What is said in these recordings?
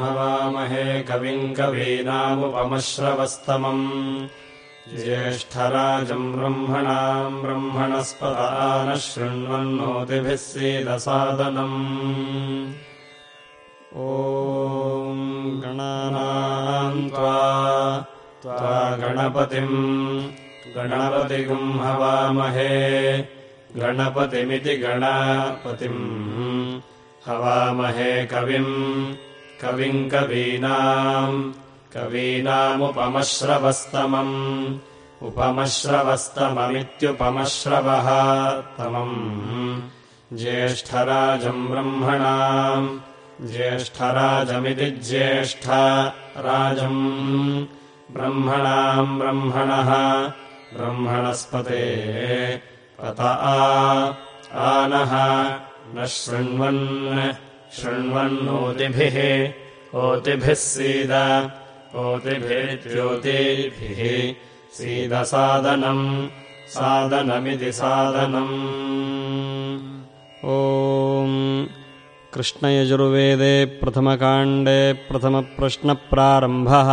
हवामहे कविम् कवीनामुपमश्रवस्तमम्। ज्येष्ठराजम् ब्रह्मणाम् ब्रह्मणस्पदा नः सीदसादनम्। ॐ गणानाम् त्वा गणपतिम्। गणपतिगुम् हवामहे गणपतिमिति गणापतिम्। हवामहे कविम् कविम् कवीनाम् कवीनामुपमश्रवस्तमम्। उपमश्रवस्तममित्युपमश्रवः तमम्। ज्येष्ठराजम् ब्रह्मणाम्। ज्येष्ठराजमिति ज्येष्ठ राजम्। ब्रह्मणाम् ब्रह्मणः। ब्रह्मणस्पते पत आनः न शृण्वन् शृण्वन्नोतिभिः ओतिभिः सीद ओतिभिर्ज्योतिभिः सीदसादनम् सादनमिति सादनम् ॐ कृष्णयजुर्वेदे प्रथमकाण्डे प्रथमप्रश्नप्रारम्भः।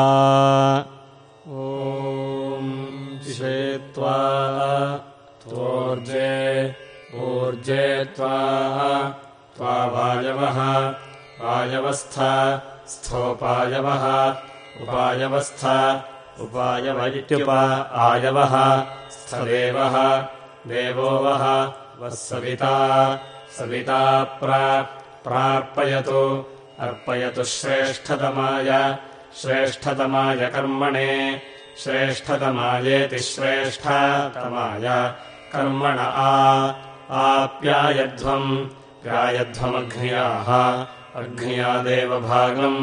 ॐ शेत्वा त्वोर्जे ऊर्जे त्वा त्वा वायवस्थ स्थोपायवः उपायवस्थ उपायव इत्युप आयवः स्थदेवः देवो वः वः सविता सविता प्रार्पयतु अर्पयतु श्रेष्ठतमाय श्रेष्ठतमाय कर्मणे श्रेष्ठतमायेति श्रेष्ठतमाय कर्मण आप्यायध्वम् प्यायध्वमघ्न्याः अघ्न्या देवभागम्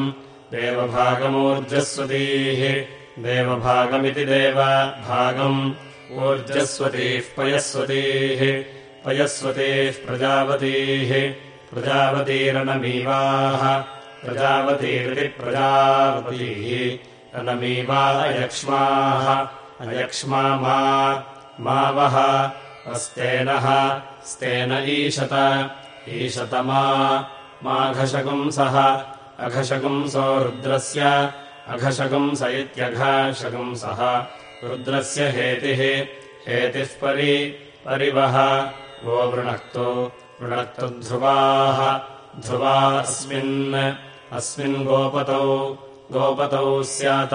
देवभागमूर्जस्वतीः देवभागमिति देवभागम् ऊर्जस्वतीः पयस्वतीः पयस्वतीः प्रजावतीः प्रजावतीरनमीवाः प्रजावतीरिति प्रजावतीः रनमीवा अयक्ष्माः अयक्ष्मा मा वः अस्तेनः स्तेन ईशत ईशतमा माघशकुंसः अघशकुंसो रुद्रस्य। अघशकुंस इत्यघशकुंसः रुद्रस्य हेतिः। हेतिः परि। परिवः वो वृणक्तु। ध्रुवाः ध्रुवा। अस्मिन् अस्मिन् गोपतौ। गोपतौ स्यात।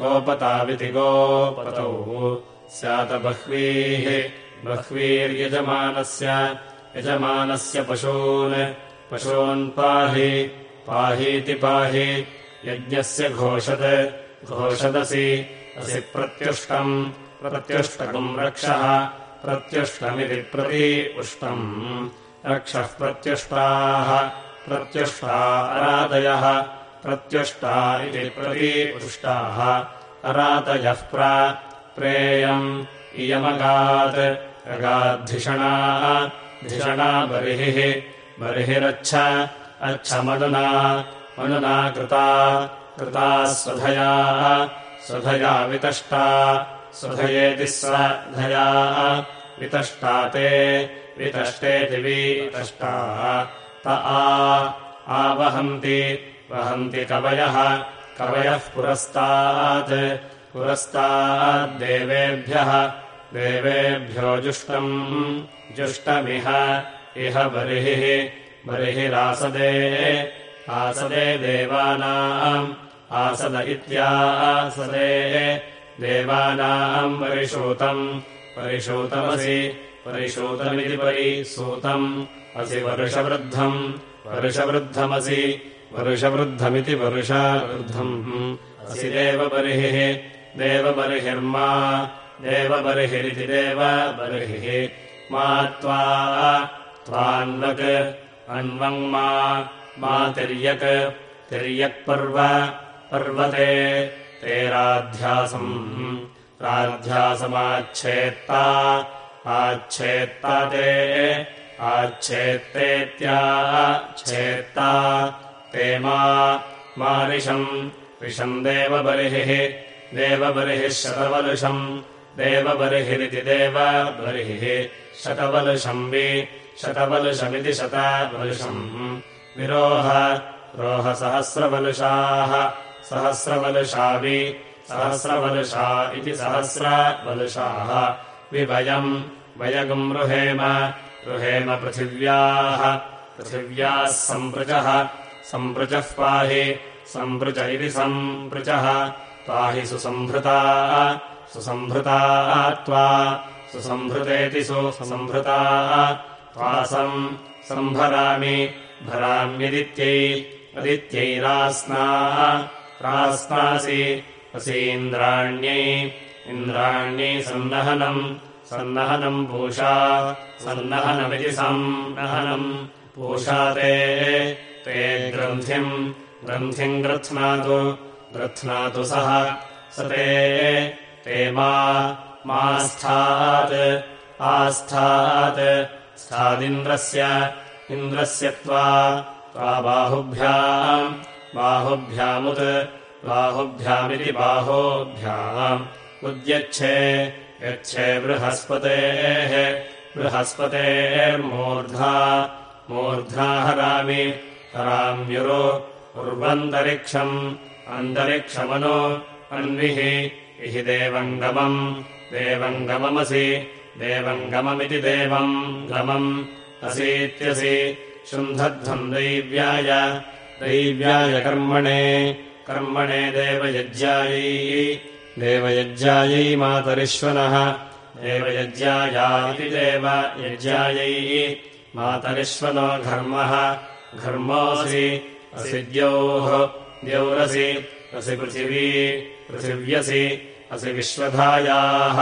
गोपताविति गोपतौ। स्यात बह्वीः। बह्वीर्यजमानस्य। यजमानस्य पशून् पशून् पाहि पाहीति पाहि यज्ञस्य घोषत् घोषदसि असि प्रत्युष्टम् प्रत्युष्टकम् रक्षः प्रत्युष्टमिति प्रति उष्टम्। रक्षः प्रत्युष्टाः प्रत्युष्टा अरादयः प्रत्युष्टा इति प्रति उष्टाः। अरातयः प्रेयम् इयमगात् अगाद्धिषणाः धिषणा बर्हिः बर्हिरच्छ अच्छमदुना मनुना कृता कृता स्वधया स्वधया वितष्टा स्वधयेति स्वधया वितष्टा ते वितष्टेति वितष्टा। त आवहन्ति वहन्ति कवयः कवयः पुरस्तात् पुरस्ताद्देवेभ्यः देवेभ्यो जुष्टम् जुष्टमिह इह बर्हिः बर्हिरासदे आसदे देवानाम् आसद इत्यासदे देवानाम् परिषूतम् परिषूतमसि परिषूतमिति परिसूतम् असि वर्षवृद्धम् वर्षवृद्धमसि वर्षवृद्धमिति वर्षावृद्धम् असि देवबर्हिः देवबर्हिर्मा देवबर्हिरिति देवबर्हिः मा त्वा त्वान्वक् अन्वङ्मा मा तिर्यक्। तिर्यक्पर्व पर्वते। ते राध्यासम् आच्छेत्ता ते आच्छेत्तेत्याच्छेत्ता ते मारिषम् विषम् देवबर्हिः देवबर्हिः शतवलुषम्। देवबर्हिरिति देवबर्हिः शतवलुषम्बि शतवलुषमिति शतवलुषम् विरोह रोहसहस्रवलुषाः सहस्रवलुषावि सहस्रवलुषा इति सहस्रवलुषाः विभयम् वयगम् रुहेम रुहेम पृथिव्याः। पृथिव्याः सम्पृचः सम्पृचः पाहि सम्पृच इति सम्पृचः पाहि सुसम्भृता सुसम्भृता त्वा सुसम्भृतेति सुसम्भृता त्वासम् सम्भरामि भराम्यदित्यै अदित्यैरास्ना रास्नासि असीन्द्राण्यै इन्द्राण्यै सन्नहनम् सन्नहनम् पूषा सन्नहनमिति सन्नहनम् पूषा ते ग्रन्थिम् ग्रन्थिम् ग्रथ्नातु ग्रथ्नातु सः स ते ते मा स्थात् आस्थात् स्थादिन्द्रस्य इन्द्रस्य त्वा बाहुभ्याम् बाहुभ्यामुत् बाहुभ्यामिति बाहोभ्याम्। उद्यच्छे यच्छे बृहस्पतेः बृहस्पतेर्मूर्धा मूर्ध्ना हरामि हराम्युरु उर्वन्तरिक्षम् अन्तरिक्षमनु अन्विः इहि देवङ्गमम् देवङ्गममसि देवङ्गममिति देवम् गमम् असीत्यसि शुन्धध्वम् दैव्याय दैव्याय कर्मणे कर्मणे देवयज्ञायै देवयज्ञायै मातरिश्वनः देवयज्ञाया इति देवयज्ञायै मातरिश्वनो घर्मः घर्मोऽसि असि द्यौः द्यौरसि असि पृथिवी पृथिव्यसि असि विश्वधायाः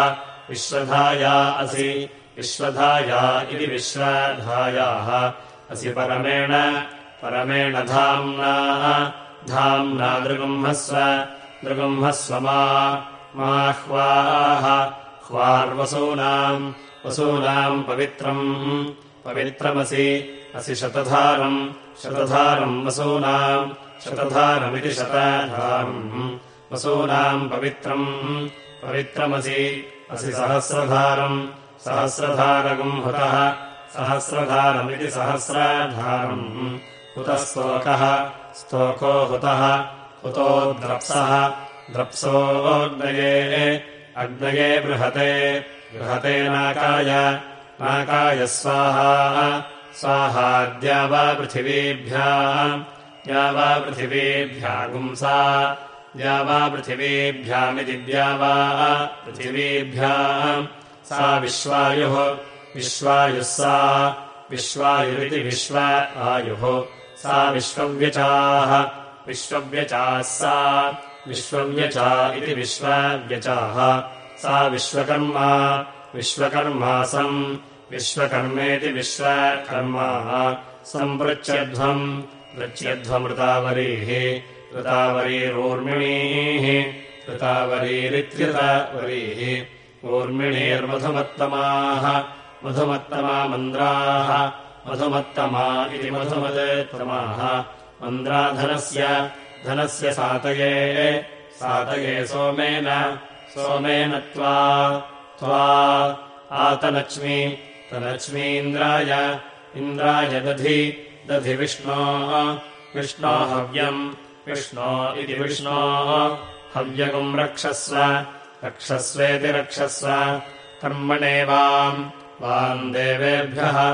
विश्वधाया असि। विश्वधाया इति विश्वधायाः। असि परमेण परमेण धाम्ना। धाम्ना दृगुम्हस्व दृगुम्हस्व माह्वाः। ह्वार्वसूनाम् वसूनाम् पवित्रम्। पवित्रमसि असि शतधारम्। शतधारम् वसूनाम् शतधारमिति शतधारम्। वसूनाम् पवित्रम्। पवित्रमसि असि सहस्रधारम्। सहस्रधारकम् हुतः। सहस्रधारमिति सहस्राधारम्। हुतः स्तोकः। स्तोको हुतः। हुतो द्रप्सः। द्रप्सोऽग्नये अग्नये। बृहते। बृहते नाकाय। नाकाय स्वाहा। स्वाहाद्या वा पृथिवीभ्याम् या वा पृथिवीभ्यागुंसा द्या वा पृथिवीभ्यामिति द्या वा पृथिवीभ्याम् सा विश्वायुः विश्वायुः सा विश्वायुरिति विश्व आयुः। सा विश्वव्यचाः विश्वव्यचाः सा विश्वव्यचा इति विश्वव्यचाः। सा विश्वकर्मा विश्वकर्मासम् विश्वकर्मेति विश्वकर्मा। सम्पृच्छध्वम् पृच्छध्वमृतावरीः ऋतावरीरोर्मिणीः ऋतावरीरित्यृतावरीः ऊर्मिणीर्मधुमत्तमाः। मधुमत्तमा मन्द्राः। मधुमत्तमा इति मधुमदत्तमाः मन्द्राधनस्य धनस्य सातये। सातये सोमेन। सोमेन त्वा। त्वा। आतलक्ष्मी तलक्ष्मीन्द्राय इन्द्राय दधि। दधि विष्णो। विष्णो हव्यम् विष्णो इति विष्णो। हव्यगुम् रक्षस्व। रक्षस्वेति रक्षस्व। कर्मणे वाम् वाम् देवेभ्यः।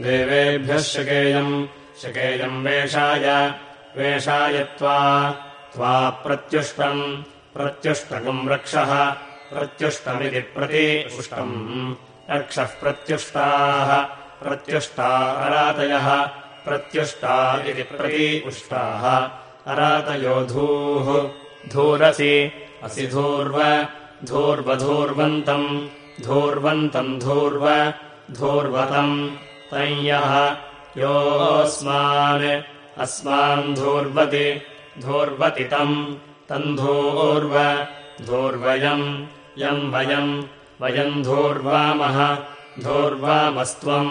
देवेभ्यः शकेयम् शकेयम् वेषाय। वेषाय त्वा। प्रत्युष्टम्। प्रत्युष्टकम् रक्षः। प्रत्युष्टमिति प्रति उष्टम् रक्षः प्रत्युष्टाः। प्रत्युष्टा अरातयः। प्रत्युष्टा इति प्रति उष्टाः अरातयोधूः धूरसि। असि धूर्व। धूर्वधूर्वन्तम्। धूर्वन्तम् धूर्व। धूर्वतम् तञ्यः योऽस्मान्। अस्मान् धूर्वति। धूर्वति तम् तम् धूर्व धूर्वयम् यम् वयम् वयम् धूर्वामः। धूर्वामस्त्वम्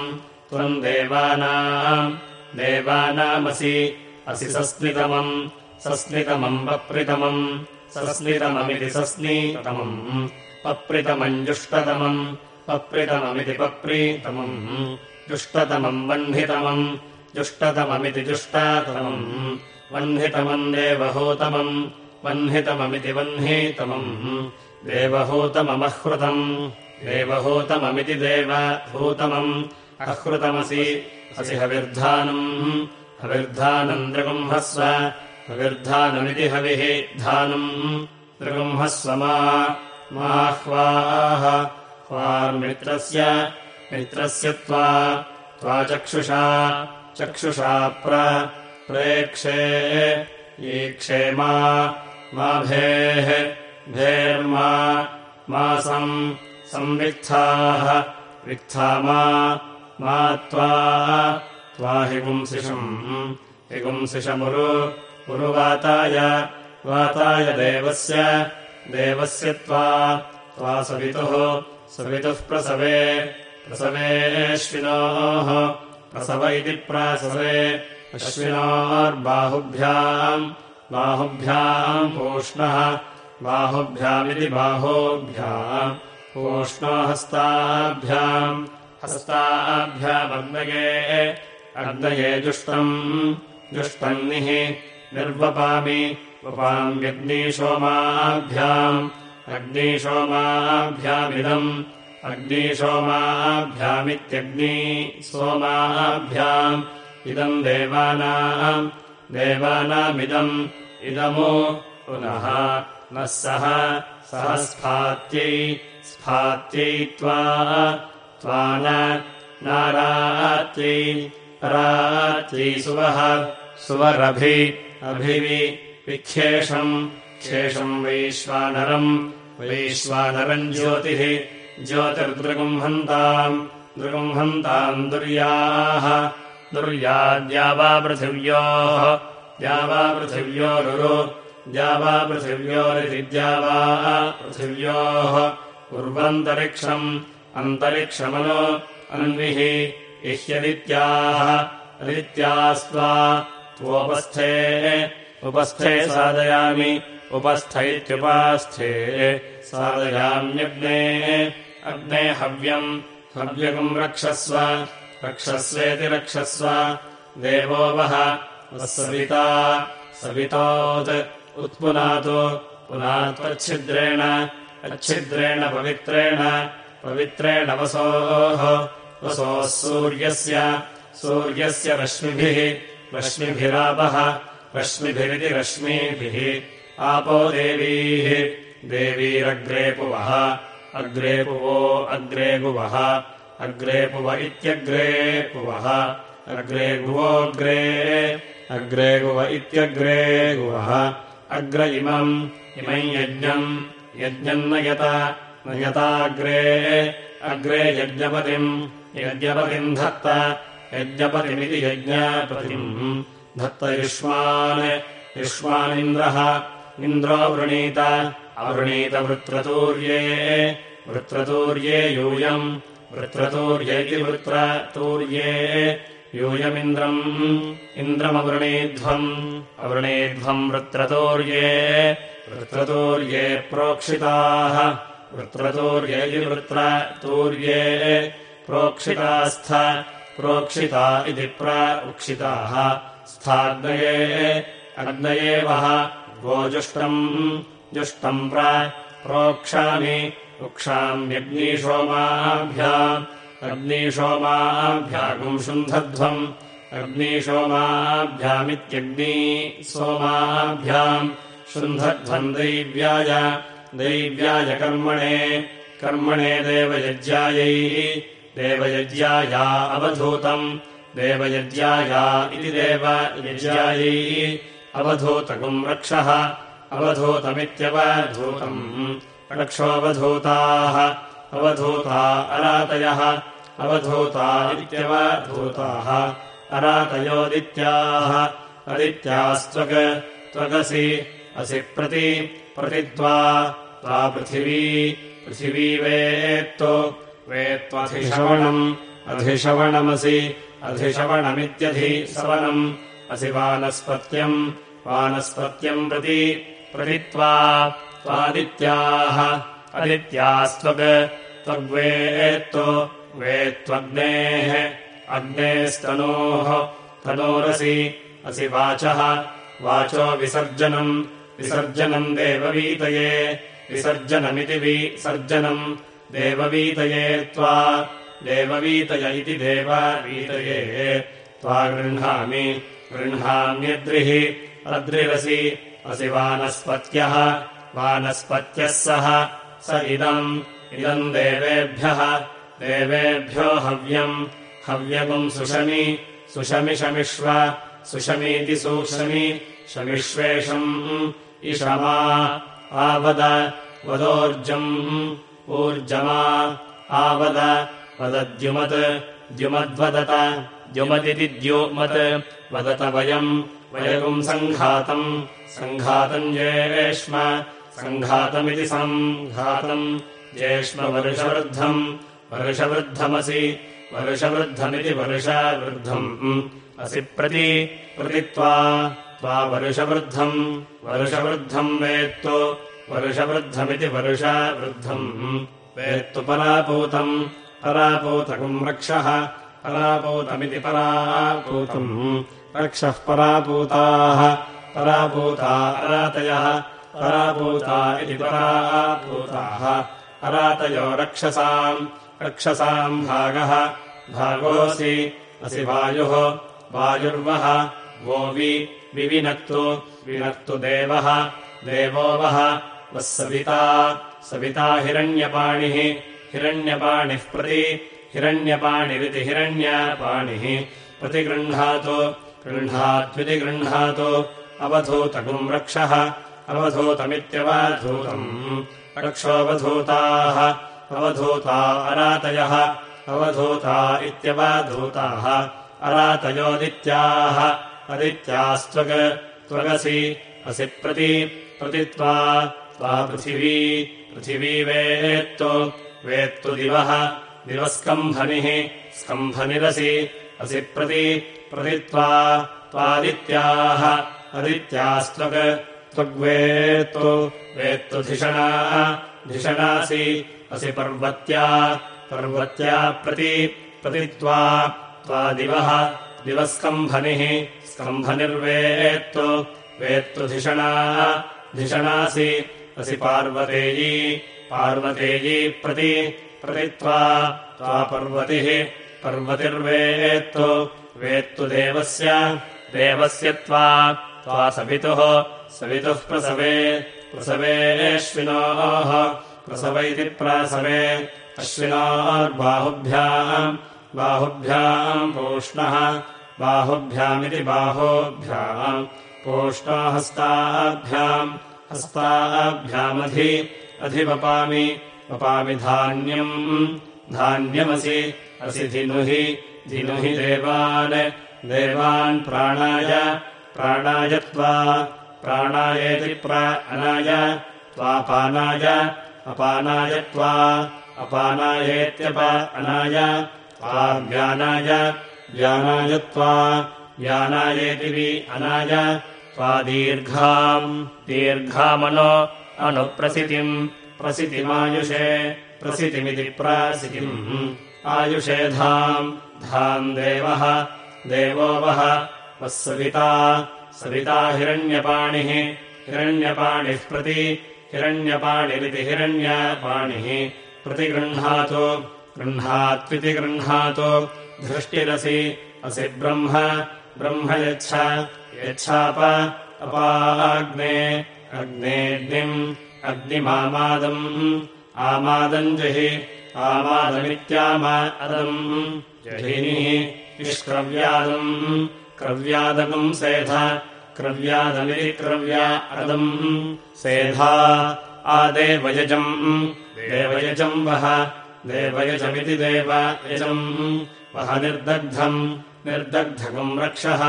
त्वम् देवानाम् देवानामसि असि सस्मितमम् सस्मितमम् वप्रितमम्। सस्मितममिति सस्नीतमम्। पप्रितमम् जुष्टतमम् पप्रितममिति पप्रीतमम् जुष्टतमम् वह्नितमम्। जुष्टतममिति जुष्टातमम्। वह्नितमम् देवहूतमम्। वह्नितममिति वह्नितमम्। देवहूतममहृतम्। देवहूतममिति देवहूतमम् अहृतमसि असि हविर्धानम् हविर्धानम् दृगुम्हस्व हविर्धानमिति हविः धानम्। दृगुम्हस्व माह्वाः ह्वार्मित्रस्य मित्रस्य त्वा त्वाचक्षुषा चक्षुषा प्रेक्षे ईक्षे मा भेः भेर्मा मासम् संवित्थाः। वित्था मा त्वा त्वा हिगुंसिषम् हिगुंसिषमुरु उरुवाताय वाताय देवस्य देवस्य त्वा त्वा सवितुः सवितुः प्रसवे प्रसवेऽश्विनोः प्रसव इति प्रासवे अश्विनोर्बाहुभ्याम् बाहुभ्याम् पूष्णः बाहुभ्यामिति बाहोभ्याम् पूष्णो हस्ताभ्याम् हस्ताभ्यामग्नये अग्नये जुष्टम्। जुष्टन्निः निर्वपामि। वपाम्यग्निशोमाभ्याम् अग्निशोमाभ्यामिदम्। अग्निशोमाभ्यामित्यग्नि सोमाभ्याम्। इदम् देवानाम्। देवानामिदम्। इदमु पुनः नः सह। सह स्फात्यै स्फात्यै त्वा नारात्यै रात्यै सुवः सुवरभि अभिवि विख्येषम् ख्येषम् वैश्वानरम् वैश्वानरम् ज्योतिः ज्योतिर्दृगुम्हन्ताम् दृगुम्हन्ताम् दुर्याः दुर्याद्यावापृथिव्योः द्यावापृथिव्योरुरु द्यावापृथिव्योरिति द्यावा पृथिव्योः उर्वन्तरिक्षम् अन्तरिक्षमनु अन्विः इह्यदित्याः अदित्यास्त्वा त्वोपस्थे उपस्थे साधयामि उपस्थ इत्युपास्थे साधयाम्यग्ने अग्ने हव्यम् हव्यकम् रक्षस्व रक्षस्वेति रक्षस्व देवो वः सविता सवितोत् उत्पुनातु पुनात्वच्छिद्रेण अच्छिद्रेण पवित्रेण पवित्रेण वसोः वसोः सूर्यस्य सूर्यस्य रश्मिभिः रश्मिभिरापः रश्मिभिरिति रश्मिभिः। आपो देवीः देवीरग्रे पुवः अग्रे पुवो अग्रे गुवः अग्रे पुव इत्यग्रे पुवः अग्रे गुवोऽग्रे अग्रे गुव इत्यग्रे गुवः अग्र इमम् इमम् यज्ञम् यज्ञम् नयत नयताग्रे अग्रे यज्ञपतिम् यज्ञपतिम् धत्त यज्ञपतिमिति यज्ञपतिम् युष्मानिन्द्रः इन्द्रो वृणीत अवृणीतवृत्रतूर्ये वृत्रतूर्ये यूयम् वृत्रतूर्य इति वृत्रतूर्ये यूयमिन्द्रम् इन्द्रमवृणीध्वम् अवृणीध्वम् वृत्रतूर्ये वृत्रतूर्ये प्रोक्षिताः वृत्रतूर्य इति वृत्रतूर्ये प्रोक्षितास्थ प्रोक्षिता इति प्रोक्षिताः स्थाग्नये अग्नये वः गोजुष्टम् जुष्टम् प्रोक्षामि उक्षाम्यग्निशोमाभ्याम् अग्निशोमाभ्यागुम् शुन्धध्वम् अग्निशोमाभ्यामित्यग्नी सोमाभ्याम्। शुन्धध्वम् दैव्याय दैव्याय कर्मणे कर्मणे देवयज्ञायै देवयज्ञाया अवधूतम्। देवयज्ञाया इति देवयज्ञायै अवधूतकुम् रक्षः। अवधूतमित्यवधूतम् रक्षोऽवधूताः। अवधूता अरातयः। अवधूता इत्यवधूताः अरातयोदित्याः। अदित्यास्त्वक् त्वगसि। असि प्रति। प्रतित्वा त्वा पृथिवी। पृथिवी वेत्तो वेत्त्वधिशवणम् अधिशवणमसि अधिशवणमित्यधिसवनम् असि वानस्पत्यम् वानस्पत्यम् प्रति प्रतित्वा त्वादित्याः। अदित्यास्त्वग् त्वग्वेत्तो वेत्त्वग्नेः अग्नेस्तनोः। तनोरसि असि वाचः वाचो विसर्जनम्। विसर्जनम् देववीतये विसर्जनमिति विसर्जनम् देववीतये त्वा देववीतय इति देववीतये त्वा गृह्णामि गृह्णाम्यद्रिः अद्रिरसि असि वानस्पत्यः वानस्पत्यः सह स इदम् इदम् देवेभ्यः देवेभ्यो हव्यम् हव्यमुम् सुषमि सुषमिषमिष्व सुषमीति सुषमि शमिष्वेषम् इषमा आवद वदोर्जम् ऊर्जमा आवद वदद्युमत् द्युमद्वदत द्युमदिति द्युमत् वदत वयम् वयगुम् सङ्घातम् सङ्घातम् जेष्म सङ्घातमिति सङ्घातम् जेष्मवर्षवृद्धम् वर्षवृद्धमसि वर्षवृद्धमिति वर्षवृद्धम् असि प्रति प्रतित्वा त्वा वर्षवृद्धम् वर्षवृद्धम् वेत्तु वर्षवृद्धमिति वर्षवृद्धम् वेत्तु परापूतम् परापूतकम् रक्षः परापूतमिति परापूतम्। रक्षः परापूताः परापूता अरातयः परापूता इति परापूताः। अरातयो रक्षसाम् रक्षसाम् भागः भागोऽसि असि वायुः वायुर्वः वो विविनक्तु विनक्तु देवः देवो वः वः सविता सविता हिरण्यपाणिः हिरण्यपाणिः प्रति हिरण्यपाणिरिति हिरण्यपाणिः प्रतिगृह्णातु। गृह्णात्विति गृह्णातु अवधूतगुम् रक्षः अवधूतमित्यवधूतम्। रक्षोऽवधूताः अवधूता अरातयः अवधूता इत्यवधूताः। अरातयोदित्याः अदित्यास्त्वग् त्वगसि असि प्रति प्रतित्वा त्वा पृथिवी पृथिवी वेत्तु वेत्तु दिवः दिवस्कम्भनिः स्कम्भनिरसि असि प्रति प्रतित्वा त्वादित्याः अदित्यास्त्वग् त्वग्वेत्तु वेत्तु धिषणा धिषणासि असि पर्वत्या पर्वत्या प्रति प्रतित्वा त्वादिवः दिवस्कम्भनिः स्कम्भनिर्वेत्तु वेत्तु धिषणा धिषणासि असि पार्वतेयी पार्वतेयी प्रति प्रतित्वा त्वा पर्वतिः पर्वतिर्वेत्तु वेत्तु देवस्य देवस्य त्वा त्वा सवितुः सवितुः प्रसवे प्रसवेऽश्विनोः प्रसव इति प्रसवे अश्विनोर्बाहुभ्याम् बाहुभ्याम् पूष्णः बाहुभ्यामिति बाहोभ्याम् पूष्णो हस्ताभ्याम् हस्ताभ्यामधि अधिवपामि वपामि धान्यम्। धान्यमसि असि धिनुहि धिनुहि देवान्। देवान् प्राणाय प्राणाय त्वा प्राणायेति प्राणाय त्वापानाय अपानाय त्वा अपानायेत्यप अनाय त्वाव्यानाय व्यानाय त्वा व्यानायेति वि अनाय त्वा दीर्घाम् दीर्घामनो अनुप्रसितिम् प्रसितिमायुषे प्रसितिमिति प्रासितिम्। आयुषे धाम् धाम् देवः देवो वः वः सविता सविता हिरण्यपाणिः हिरण्यपाणिः प्रति हिरण्यपाणिरिति हिरण्यपाणिः प्रतिगृह्णातु गृह्णात्विति गृह्णातु धृष्टिरसि असि ब्रह्म ब्रह्म यच्छ यच्छाप अपाग्ने अग्नेऽग्निम् अग्निमामादम् आमादम् जहि आमादमित्याम अदम् जहिनिः निष्क्रव्यादम् क्रव्यादकम् सेध क्रव्यादमिति क्रव्या अदम् सेधा आदेवयजम् देवयजम् वः देवयजमिति देवयजम् वः निर्दग्धम् निर्दग्धकम् रक्षः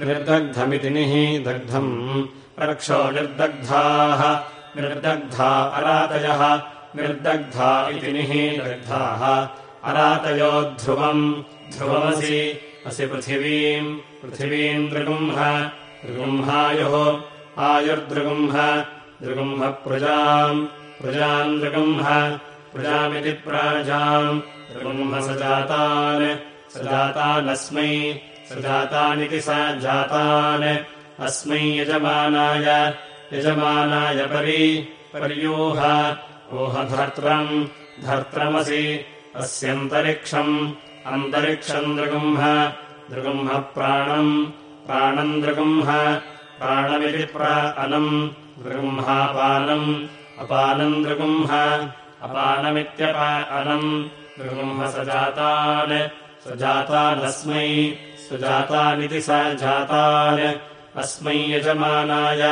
निर्दग्धमिति निः दग्धम् रक्षो निर्दग्धाः। निर्दग्धा अरातयः निर्दग्धा इति निः दग्धाः अरातयो ध्रुवम् ध्रुवमसि असि पृथिवीम् पृथिवीम् दृगुम्ह दृगुम्हायुः आयुर्दृगुम्ह दृगुम्ह प्रजाम् दृगुम्ह प्रजामिति प्राजाम् दृगुम्ह स जातान् स जातानस्मै स जातान् अस्मै यजमानाय यजमानाय परि पर्यूह। ऊहधर्त्रम् धर्त्रमसि अस्यन्तरिक्षम् अन्तरिक्षम् दृगुम्ह दृगुम्ह प्राणम् प्राणम् दृगुम्ह प्राणमिति प्रानम् दृगुम्हापानम् अपानम् दृगुम्ह अपानमित्यपानम् दृगुम्ह स जातान् स जातानस्मै सुजातानिति स जातान् अस्मै यजमानाय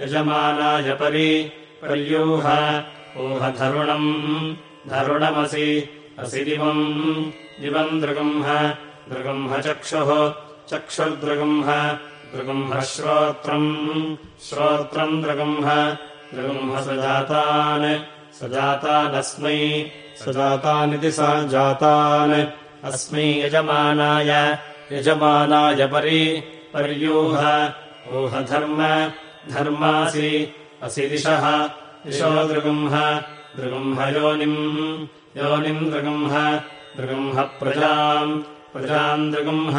यजमानाय परि पर्यूह। ऊहधरुणम् धरुणमसि असि दिवम् दिवम् दृगुम्ह दृगुम्ह चक्षुः चक्षुर्दृगुम्ह दृगुम्ह श्रोत्रम् श्रोत्रम् दृगुम्ह दृगुम्ह स जातान् स जातानस्मै स जातानिति स जातान् अस्मै यजमानाय यजमानाय परि पर्यूह ऊहधर्म धर्मासि असि दिशः दिशो दृगुम्ह दृगुम्ह योनिम् योनिम् दृगुम्ह दृगुम्ह प्रजाम् प्रजाम् दृगुम्ह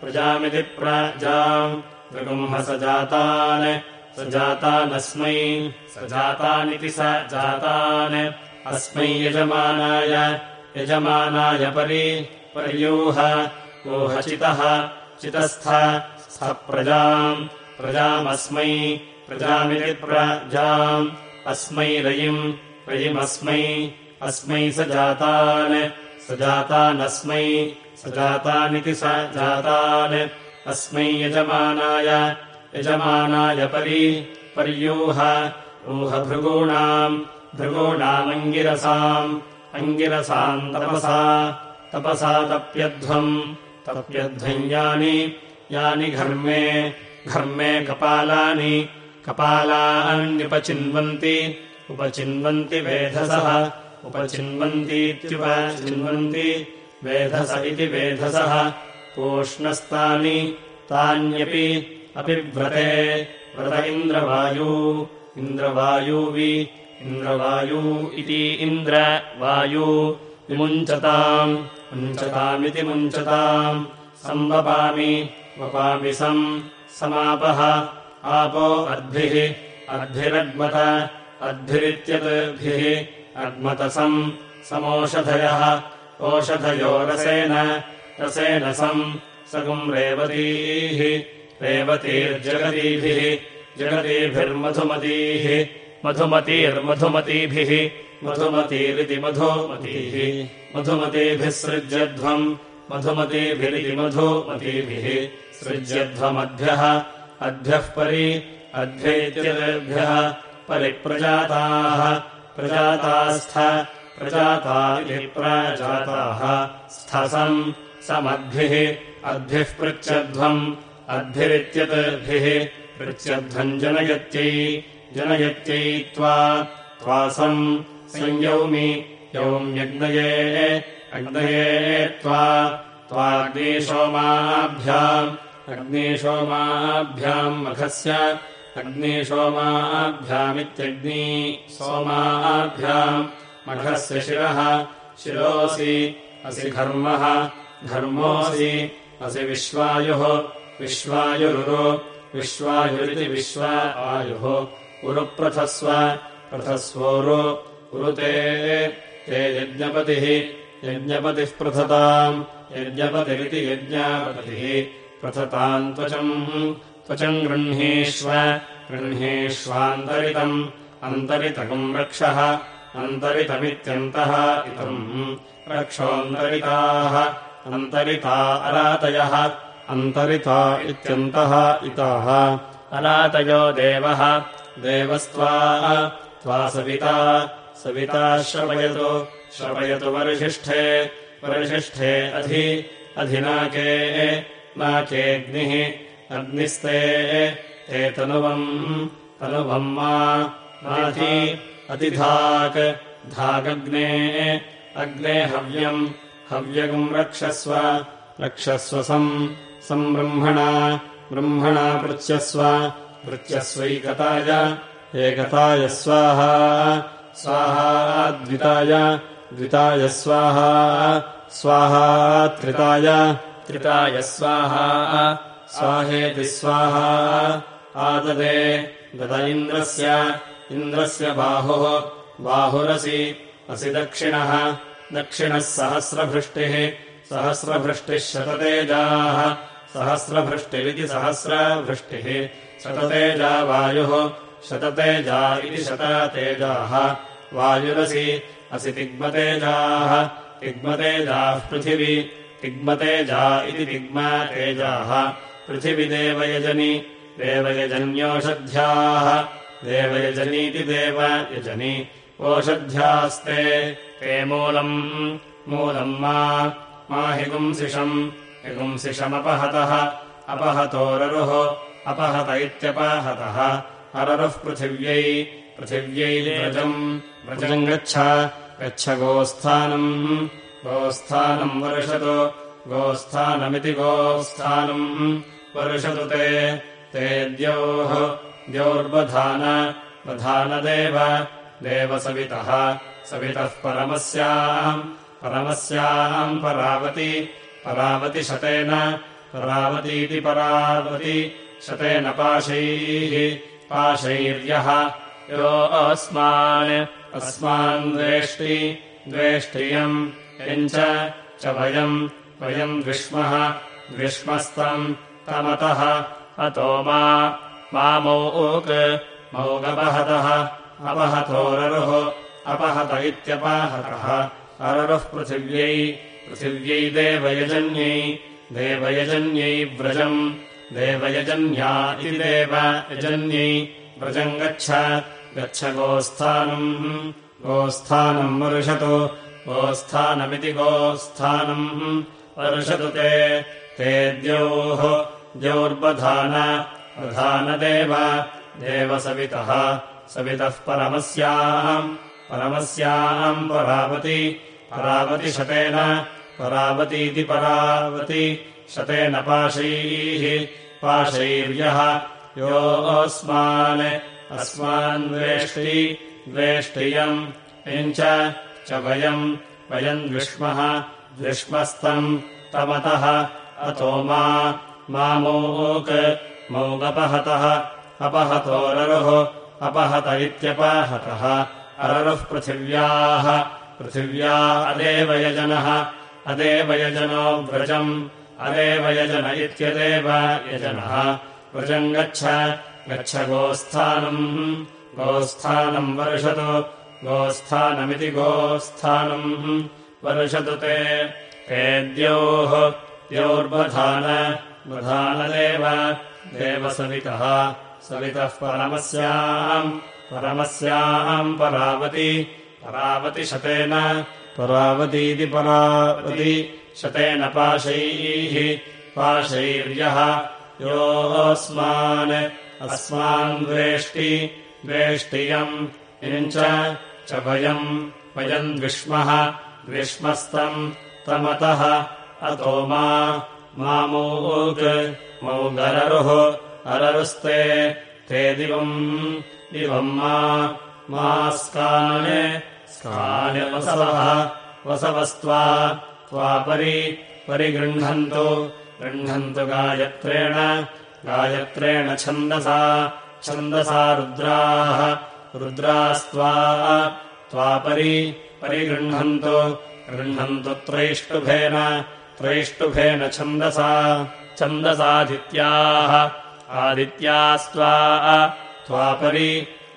प्रजामिति प्राजाम् दृगुम्ह स जातान् स जातानस्मै स जातानिति स जातान् अस्मै यजमानाय यजमानाय परि पर्यूह ऊहचितः चितस्थ स प्रजाम्। प्रजामस्मै प्रजामिति प्रजाम्। अस्मै रयिम् रयिमस्मै अस्मै स जातान् स जातानस्मै स जातानिति स जातान् अस्मै यजमानाय यजमानाय परि पर्यूह ऊहभृगूणाम्। भृगूणामङ्गिरसाम्। अङ्गिरसाम् तपसा तपसा तप्यध्वम् तप्यध्वम् यानि यानि घर्मे घर्मे कपालानि कपालान्युपचिन्वन्ति उपचिन्वन्ति वेधसः उपचिन्वन्तीत्युपचिन्वन्ति वेधस इति वेधसः पूष्णस्तानि तान्यपि अपि व्रते व्रत इन्द्रवायू इन्द्रवायूवि इन्द्रवायू इति इन्द्रवायू विमुञ्चताम् मुञ्चतामिति मुञ्चताम् संवपामि वपामि सम् समापः। आपो अद्भिः अर्भिरग्मत अद्भिरित्यद्भिः अग्मतसम् समोषधयः। ओषधयो रसेन रसेन सम् सगुम् रेवतीः। रेवतीर्जगतीभिः जगतीभिर्मधुमतीः मधुमतीर्मधुमतीभिः मधुमतीरिति मधुमतीः। मधुमतीभिः सृज्यध्वम्। मधुमतीभिरिति मधुमतीभिः सृज्यध्वमद्भ्यः। अद्भ्यः परि अद्भ्येत्यभ्यः परिप्रजाताः। प्रजातास्थ प्रजाता इति प्राजाताः। स्थसम् समद्भिः। अद्भिः पृच्छध्वम्। अद्भिरित्यद्भिः पृच्छध्वम् जनयत्यै जनयत्यै त्वा त्वासम् संयौमि यौम्यग्नये अग्नये त्वा त्वाग्निशोमाभ्याम् अग्निशोमाभ्याम् मखस्य अग्निशोमाभ्यामित्यग्नी सोमाभ्याम् मघस्य शिरः शिरोऽसि असि घर्मः घर्मोऽसि असि विश्वायुः विश्वायुरुरु विश्वायुरिति विश्वायुः उरुप्रथस्व प्रथस्वोरु उरुते ते यज्ञपतिः यज्ञपतिः पृथताम् यज्ञपतिरिति यज्ञापतिः। प्रथताम् त्वचम् त्वचम् गृह्णीष्व गृह्णीष्वान्तरितम् अन्तरितकम् रक्षः अन्तरितमित्यन्तः इतम्। रक्षोऽन्तरिताः अन्तरिता अरातयः अन्तरिता इत्यन्तः इताः। अरातयो देवः देवस्त्वा त्वा सविता सविता श्रवयतु श्रवयतु वरिशिष्ठे वरिशिष्ठे अधि अधिनाके नाकेऽग्निः अग्निस्ते ते तनुवम् तनुवम् माधि अतिधाक् धागग्ने अग्ने हव्यम् हव्यगम् रक्षस्व रक्षस्व सम् सम्ब्रह्मणा ब्रह्मणा पृच्छस्व पृच्छस्वैकताय एकताय स्वाहा स्वाहा द्विताय द्विताय स्वाहा स्वाहा त्रिताय त्रिताय स्वाहा स्वाहेति स्वाहा आददे गत इन्द्रस्य इन्द्रस्य बाहुः बाहुरसि असि दक्षिणः दक्षिणः सहस्रभृष्टिः सहस्रभृष्टिः शततेजाः सहस्रभृष्टिरिति सहस्रभृष्टिः शततेजा वायुः शततेजा इति शततेजाः। वायुरसि असि तिग्मतेजाः। तिग्मतेजाः पृथिवी। तिग्मतेजा इति तिग्मतेजाः। पृथिविदेवयजनि देवयजन्योषध्याः देवयजनीति देवयजनि ओषध्यास्ते। ते मूलम्। मूलम् मा। हिगुंसिषम्। हिगुंसिषमपहतः। अपहतोररुः अपहत इत्यपहतः अररुः पृथिव्यै पृथिव्यै व्रजम् व्रजम् गच्छ गच्छ गोस्थानम् गोस्थानम् वर्षतु गोस्थानमिति गोस्थानम् वर्षतु ते ते द्योः द्योर्बधान बधानदेव देवसवितः सवितः परमस्याम् परमस्याम् परावति परावति शतेन परावतीति परावति शतेन पाशैः पाशैर्यः। यो अस्मान् द्वेष्टि द्वेष्टियम् यञ्च च वयम् वयम् द्विष्मः द्विष्मस्तम् तमतः अतो मा मौक् मौगपहतः अपहतोररुः अपहत इत्यपाहतः अररुः पृथिव्यै पृथिव्यै देवयजन्यै देवयजन्यै व्रजम् देवयजन्या इति देवयजन्यै व्रजम् गच्छ गच्छ गोस्थानम्। गोस्थानम् वर्षतु गोस्थानमिति गोस्थानम्। वर्षतु ते ते द्योः द्यौर्बधान प्रधानदेव देवसवितः सवितः परमस्याम् परमस्याम् परावति परावति शतेन परावतीति परावति शतेन पाशैः पाशैर्यः। योऽस्मान् अस्मान् द्वेष्टि द्वेष्टियम्। यञ्च च वयम् वयम् द्विष्मः द्विष्मस्तम्। तमतः अतो मा मौक् मौगपहतः अपहत इत्यपाहतः। अररुः पृथिव्याः पृथिव्या अदेवयजनः अदेवयजनो व्रजम् अदेवयजन इत्यदेव यजनः। व्रजम् गच्छ। गच्छ गोस्थानम्। गोस्थानम् वर्षतु। गोस्थानमिति गोस्थानम्। वर्षतु ते। ते द्योः। द्योर्बधान। बधानदेव। देवसवितः। सवितः परमस्याम्। परमस्याम् परावति। परावति शतेन। परावतीति परावति शतेन पाशैः। पाशैर्यः। योऽस्मान्। अस्मान् द्वेष्टि। द्वेष्टियम्। यञ्च च वयम् वयम् द्विष्मः द्विष्मस्तम् तमतः। अतो मा। मौक् मौगररुः। अररुस्ते। ते दिवम्। दिवम् मा। स्काने। स्कानिवसवः वसवस्त्वा त्वापरि परिगृह्णन्तु गृह्णन्तु गायत्रेण गायत्रेण छन्दसा छन्दसा रुद्राः रुद्रास्त्वा त्वापरि परिगृह्णन्तु गृह्णन्तु त्रैष्टुभेन त्रैष्टुभेन छन्दसा छन्दसादित्याः आदित्यास्त्वा त्वापरि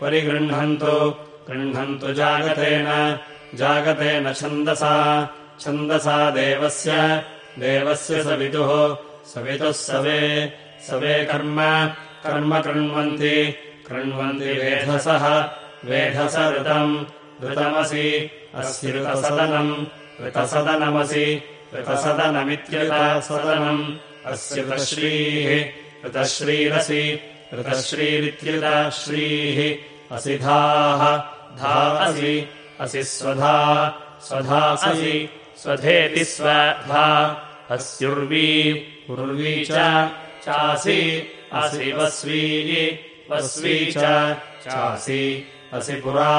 परिगृह्णन्तु गृह्णन्तु जागतेन जागतेन छन्दसा छन्दसा देवस्य देवस्य सवितुः सवितुः सवे सवे कर्म कर्म कृण्वन्ति कृण्वन्ति वेधसः वेधस ऋतम् ऋतमसि अस्ति ऋतसदनम् ऋतसदनमसि ऋतसदनमित्यृतसदनम् अस्य ऋतश्रीः ऋतश्रीरसि ऋतश्रीरित्युतश्रीः असिधाः धा असि असि स्वधा स्वधासि स्वधेति स्वधा अस्युर्वी उर्वी चासि असि वस्वी वस्वी चासि असि पुरा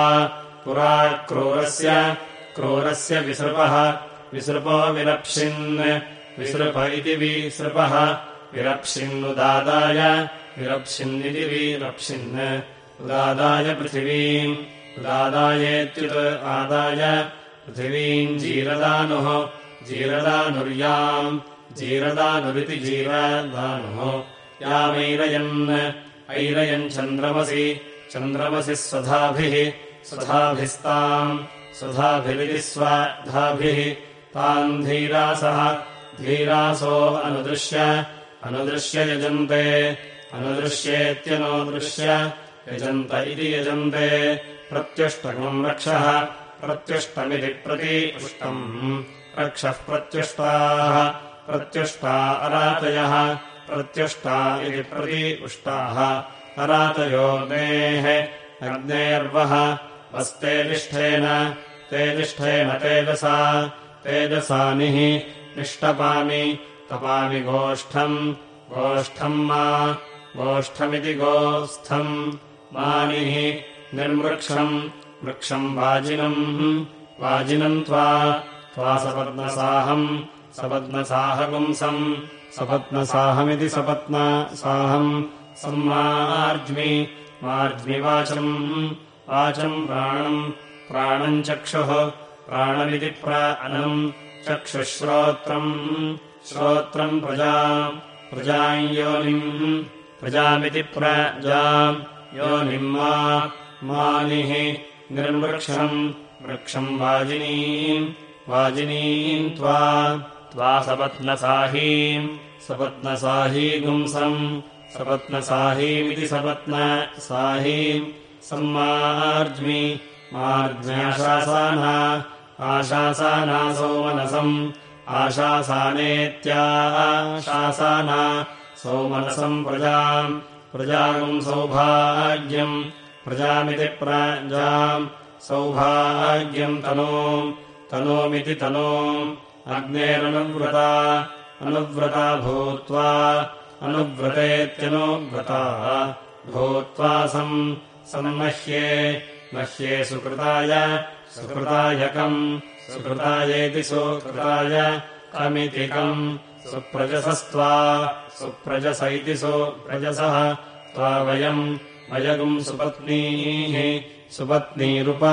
पुरा क्रूरस्य क्रूरस्य विसृपः विसृपो विरप्सिन् विसृप इति विसृपः विरप्सिन्नुदादाय विरप्सिन्निति विरप्सिन् उदादाय पृथिवीम् उदादायेत्युत् आदाय पृथिवीम् जीरदानुः जीरदानुर्याम् जीरदानुरिति जीरदानुः। यामैरयन् ऐरयन् चन्द्रमसि चन्द्रमसि स्वधाभिः स्वधाभिस्ताम् स्वधाभिरिति स्वधाभिः। ताम् धीरासः धीरासो अनुदृश्य अनुदृश्य यजन्ते अनुदृश्येत्यनोदृश्य यजन्त इति यजन्ते। प्रत्युष्टकम् रक्षः प्रत्युष्टमिति प्रति पुष्टम् रक्षः प्रत्युष्टाः प्रत्युष्टा अरातयः प्रत्युष्टा इति प्रति उष्टाः अरातयोनेः अग्नेर्वः वस्तेजिष्ठेन तेजिष्ठेन तेजसा तेजसानिः निष्टपामि तपामि गोष्ठम् गोष्ठम् मा गोष्ठमिति गोस्थम्। मानिः निर्मृक्षम् वृक्षम् वाजिनम् वाजिनम् त्वा त्वा सपद्मसाहम् सपद्मसाहपुंसम् सपत्नसाहमिति सपत्नसाहम् सम्मार्ज्मि मार्ज्मिवाचम् वाचम् प्राणम् प्राणम् चक्षुः प्राणमिति प्राणम् चक्षुश्रोत्रम् श्रोत्रम् प्रजा प्रजाम् योनिम् प्रजामिति प्रजाम् योनिम् मानिः निर्वृक्षम् वृक्षम् वाजिनीम् वाजिनीम् त्वा त्वा सपत्नसाहीम् सपत्नसाहीगुंसम् सपत्नसाहीमिति सपत्नसाहीम् सम्मार्ज्मि मार्ज्म्याशासाना आशासाना सोमनसम् आशासानेत्याशासाना सोमनसम् प्रजाम् प्रजागम् सौभाग्यम् प्रजामिति प्रजाम् सौभाग्यम् तनोम् तनोमिति तनोम्। अग्नेरनुव्रता अनुव्रता भूत्वा अनुव्रतेत्यनुव्रता भूत्वा सम् सम्मह्ये मह्ये सुकृताय सुकृतायकम् सुकृतायेति सुकृताय कमितिकम् सुप्रजसस्त्वा सुप्रजस इति सुप्रजसः त्वा वयम् वयगुम् सुपत्नीः सुपत्नीरुप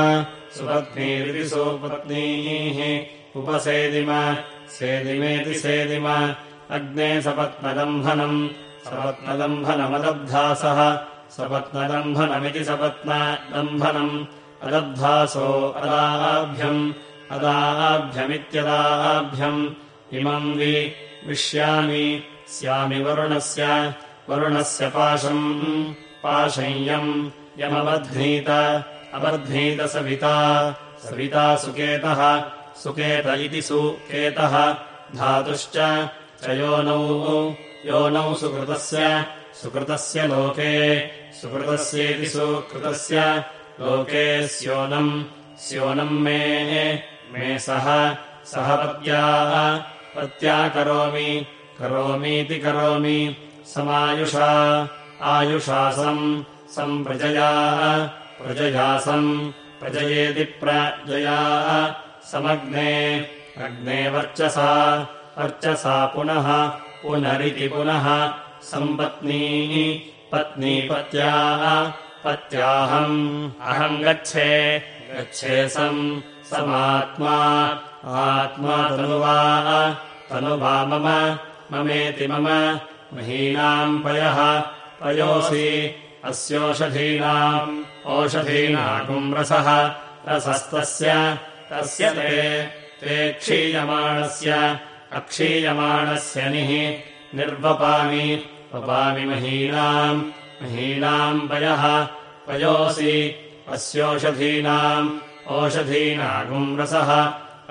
सुपत्नीरिति सुपत्नीः। उपसेदिम सेदिमेति सेदिम अग्ने सपत्नदम्भनम् सपत्नदम्भनमदब्धासः सपत्नदम्भनमिति सपत्नदम्भनम् अदब्धासो अदाभ्यम् अदाभ्यमित्यदाभ्यम्। इमम् वि विश्यामि स्यामि वरुणस्य वरुणस्य पाशम् पाशय्यम् यमबध्नीत अबध्नीत सविता सविता सुकेतः सुकेत इति सुकेतः धातुश्च च योनौ योनौ सुकृतस्य सुकृतस्य लोके सुकृतस्येति सुकृतस्य लोके स्योनम् स्योनम् मे मे सह सह पत्या करोमि करोमीति करोमि समायुषा आयुषासम् सम्प्रजया प्रजयासम् प्रजयेति प्रजया समग्ने अग्ने वर्चसा वर्चसा पुनः पुनरिति पुनः। सम्पत्नीः पत्नी पत्याः पत्याहम्। अहम् गच्छे गच्छे सम् समात्मा। आत्मा तनुवा तनुवा मम ममेति मम। महीनाम् पयः पयोऽसि अस्योषधीनाम् ओषधीनाकुम् रसः रसस्तस्य तस्य ते ते क्षीयमाणस्य अक्षीयमाणस्य निः। निर्वपामि वपामि महीनाम् महीनाम् पयः। पयोऽसि अस्योषधीनाम् ओषधीनाकुम् रसः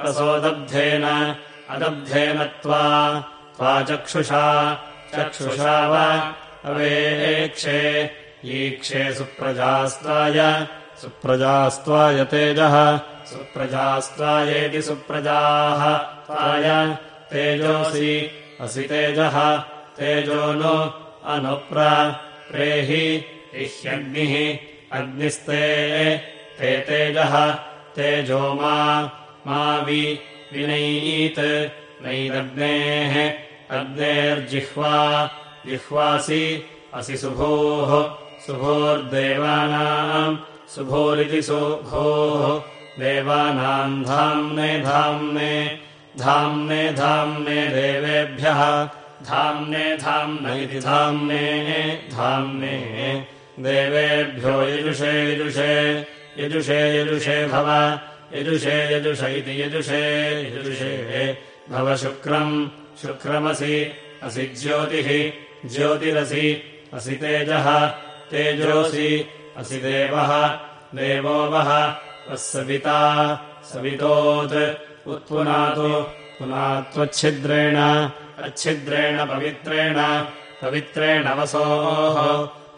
रसोदब्धेन अदब्धेन त्वा त्वा चक्षुषा चक्षुषा वा अवेक्षे ईक्षे सुप्रजास्त्वाय सुप्रजास्त्वाय तेजः सुप्रजास्त्वायेति सुप्रजाः। त्वाय तेजोऽसि असि तेजः। तेजो नु अनुप्र प्रेहि इह्यग्निः अग्निस्ते ते तेजः। तेजो मा मा वि विनैत् नैदग्नेः अग्नेर्जिह्वा जिह्वासि असि सुभोः सुभोर्देवानाम् सुभोरिति सुभोः देवानाम् धाम्ने धाम्ने धाम्ने धाम्ने देवेभ्यः धाम्ने धाम्न इति धाम्ने धाम्ने देवेभ्यो यजुषे यजुषे यजुषे यजुषे भव यजुषे यजुष इति यजुषे यजुषे भव शुक्रम् शुक्रमसि असि ज्योतिः ज्योतिरसि असि तेजः तेजोऽसि असि देवः देवो वः वः सविता सवितोत् उत्पुनातु पुनात्वच्छिद्रेण अच्छिद्रेण पवित्रेण पवित्रेण वसोः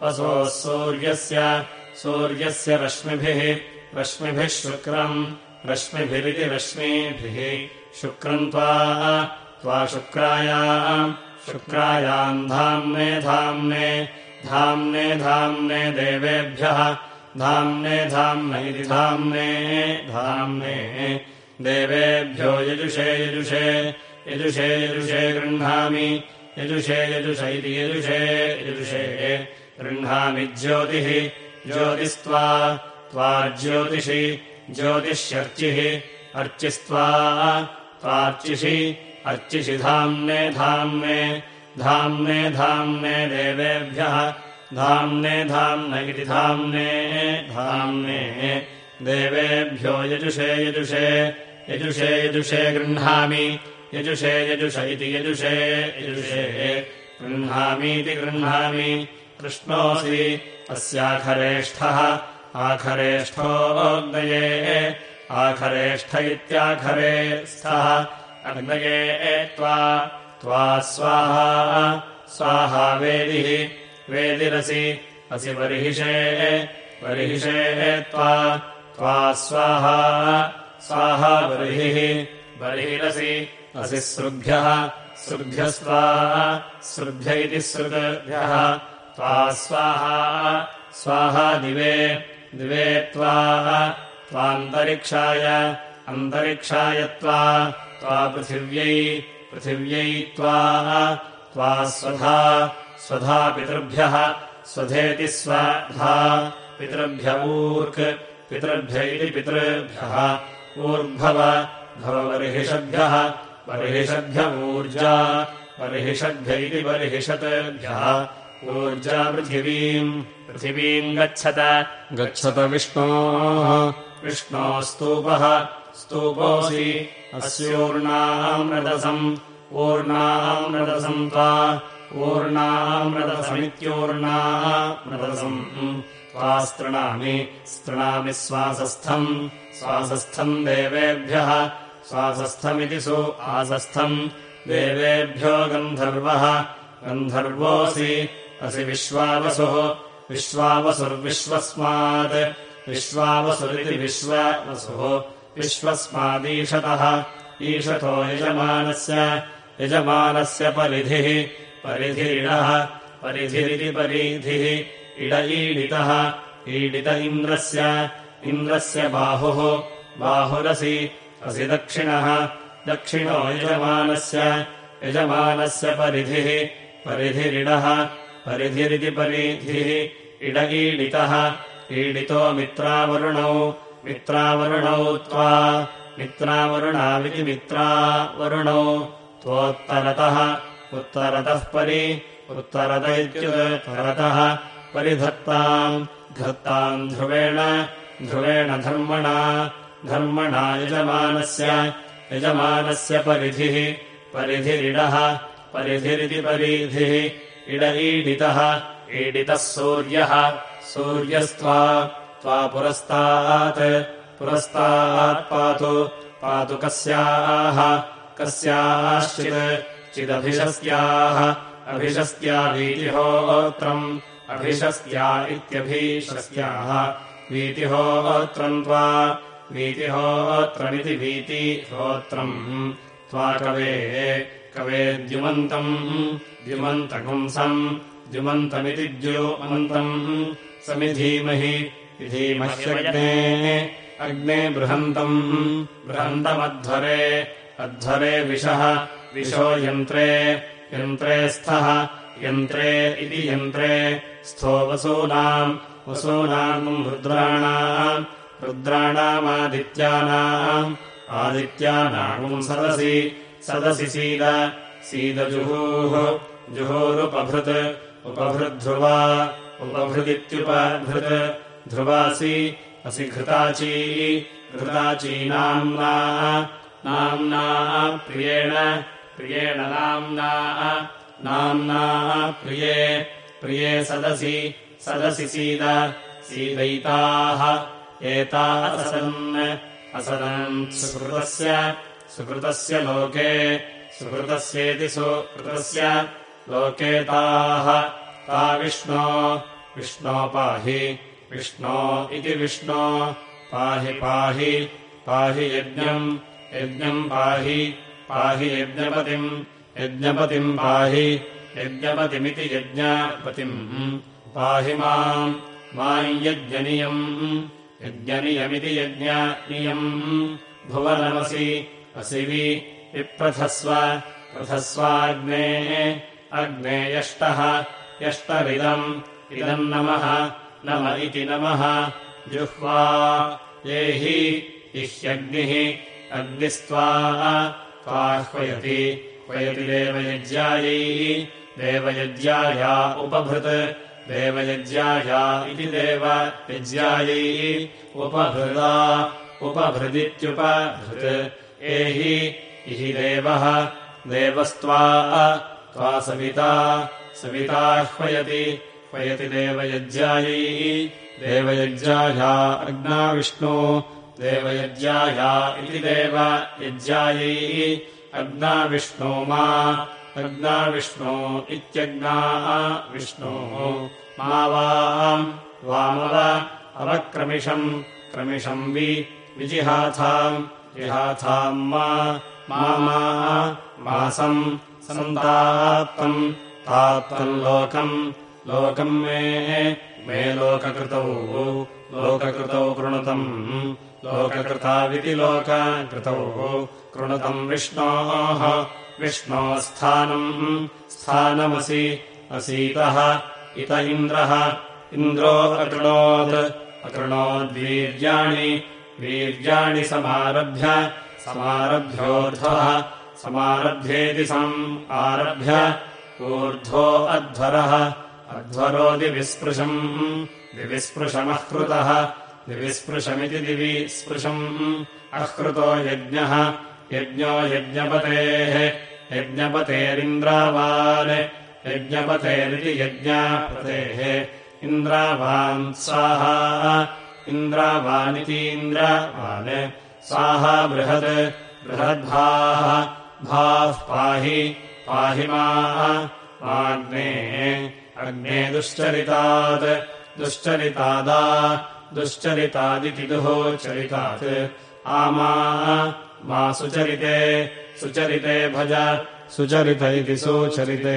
वसोः सूर्यस्य सूर्यस्य रश्मिभिः रश्मिभिः शुक्रम् रश्मिभिरिति रश्मिभिः शुक्रम् त्वा त्वा शुक्रायाम् शुक्रायाम् धाम्ने धाम्ने धाम्ने धाम्ने देवेभ्यः धाम्ने धाम्न इति धाम्ने धाम्ने देवेभ्यो यजुषे यजुषे यजुषे यजुषे गृह्णामि यजुषे यजुष इति यजुषे यजुषे गृह्णामि ज्योतिः ज्योतिस्त्वा त्वा ज्योतिषि ज्योतिष्यर्चिः अर्चिस्त्वा त्वार्चिषि अर्चिषि धाम्ने धाम्ने धाम्ने धाम्ने देवेभ्यः धाम्ने धाम्न इति धाम्ने धाम्ने देवेभ्यो यजुषे यजुषे यजुषे यजुषे गृह्णामि यजुषे यजुष इति यजुषे यजुषे गृह्णामीति गृह्णामि कृष्णोऽसि अस्याखरेष्ठः आखरेष्ठोऽग्नये आखरेष्ठ इत्याखरे स्थः अग्नये त्वा त्वा स्वाहा स्वाहा वेदिः वेदिरसि असि बर्हिषे बर्हिषे त्वा त्वा स्वाहा स्वाहा बर्हिः बर्हिरसि असि सृभ्यः सृभ्यस्त्वा सृभ्य इति सृगभ्यः त्वा स्वाहा स्वाहा दिवे दिवे त्वा त्वान्तरिक्षाय अन्तरिक्षाय त्वा त्वा पृथिव्यै पृथिव्यै त्वा त्वा स्वधा स्वधा पितृभ्यः स्वधेति स्वधा पितृभ्य ऊर्क् पितृभ्य इति पितृभ्यः ऊर्भव भवबर्हिषद्भ्यः बर्हिषद्भ्य ऊर्जा बर्हिषद्भ्य इति बर्हिषद्भ्यः ऊर्जा पृथिवीम् पृथिवीम् गच्छत। गच्छत विष्णोः। विष्णोस्तूपः स्तूपोऽसि अस्योर्णामृतसम् ऊर्णामृतसम् त्वा। ऊर्णामृतसमित्योर्णामृतसम् त्वा स्तृणामि। स्तृणामि श्वासस्थम् श्वासस्थम् देवेभ्यः। श्वासस्थमिति सु आसस्थम्। देवेभ्यो गन्धर्वः। गन्धर्वोऽसि। असि विश्वावसुः। विश्वावसुर्विश्वस्मात्। विश्वावसुरिति विश्वावसुः विश्वस्मादीशतः। ईशतो यजमानस्य यजमानस्य परिधिः। परिधिरिडः परिधिरिति परिधिः। इड ईडितः ईडित इन्द्रस्य। इन्द्रस्य बाहुः बाहुरसि असि दक्षिणः। दक्षिणो यजमानस्य यजमानस्य परिधिः। परिधिरिडः परिधिरिति परिधिः। इड ईडितः ईडितो मित्रावरुणौ मित्रावरुणौ त्वा मित्रावरुणाविति मित्रावरुणौ त्वोत्तरतः उत्तरतः परि उत्तरत इत्युत्तरतः परिधत्ताम् धत्ताम् ध्रुवेण ध्रुवेण धर्मणा धर्मणा यजमानस्य यजमानस्य परिधिः परिधिरिडः परिधिरिति परिधिः इड ईडितः ईडितः सूर्यः सूर्यस्त्वा त्वा पुरस्तात् पुरस्तात् पातु पातु कस्याः कस्याश्चित् चिदभिशस्त्याः अभिशस्त्या वीतिहोत्रम् अभिशस्त्या इत्यभिशस्त्याः वीतिहोत्रम् त्वा वीतिहोत्रमिति वीतिहोत्रम् त्वा कवे कवे द्युमन्तम् द्युमन्तपुंसम् द्युमन्तमिति द्युमन्तम् समिधीमहि विधीमह्यग्ने अग्ने बृहन्तम् बृहन्तमध्वरे अध्वरे विशः विशो यन्त्रे यन्त्रे स्थः यन्त्रे इति यन्त्रे स्थो वसूनाम् वसूनाम् रुद्राणाम् रुद्राणामादित्यानाम् आदित्यानाम् सदसि सदसि सीद सीदजुहूः जुहोरुपभृत् उपभृद्ध्रुवा उपभृदित्युपभृत् ध्रुवासि असि घृताची घृताची नाम्ना प्रियेण प्रियेण नाम्ना नाम्ना प्रिये प्रिये सदसि सदसि सीद सीदैताः एता असन् असदन् सुकृतस्य सुकृतस्य लोके सुकृतस्येति सुकृतस्य लोके ताः ता विष्णो विष्णो पाहि विष्णो इति विष्णो। पाहि पाहि पाहि यज्ञम् यज्ञम् पाहि पाहि यज्ञपतिम् यज्ञपतिम् पाहि यज्ञपतिमिति यज्ञपतिम्। पाहि माम् यज्ञनियम् यज्ञनियमिति यज्ञनियम्। भुवनमसि असि वि विप्रथस्व प्रथस्वाग्ने अग्ने यष्टः यष्टरिदम् इदम् नमः नम इति नमः। जुह्वा ये हि इह्यग्निः अग्निस्त्वा त्वाह्वयति ह्वयति देवयज्ञायै देवयज्ञाया उपभृत्। देवयज्ञाया इति देवयज्ञायै उपभृदा उपभृदित्युपभृत्। एहि इहि देवः। देवस्त्वा त्वा सविता सविताह्वयति ह्वयति देवयज्ञायै देवयज्ञाया अग्नाविष्णो देवयज्ञाया इति देवयज्ञायै अग्नाविष्णो मा अग्नाविष्णो इत्यग्ना विष्णोः। मा वाम् वामव अवक्रमिषम् क्रमिषम् वि विजिहाथाम् जिहाथाम् मा मा मासम् सन्तात्तम् तात्तम् लोकम् लोकम् मे मे लोककृतौ लोककृतौ कृणुतम् लोककृताविति लोककृतौ कृणुतम् विष्णोः विष्णोस्थानम् स्थानमसि असीतः इत इन्द्रः इन्द्रो अकृणोत् अकृणोद्वीर्याणि वीर्याणि समारभ्य समारभ्योऽर्ध्वः समारभ्येति सम् आरभ्य ऊर्ध्वो अध्वरः अध्वरो दिविस्पृशम्। दिविस्पृशमःकृतः दिविस्पृशमिति दिविस्पृशम्। अह्कृतो यज्ञः। यज्ञो यज्ञपतेः। यज्ञपतेरिन्द्रावान्। यज्ञपतेरिति यज्ञापतेः। इन्द्रावान् स्वाहा। इन्द्रावानितीन्द्रावान्। स्वाहा बृहत्। बृहद्भाः। भाः पाहि। पाहि माग्ने अग्ने दुश्चरितात् दुश्चरितादा। दुश्चरितादिति दुःचरितात् आमा मा सुचरिते। सुचरिते भज। सुचरित इति सुचरिते।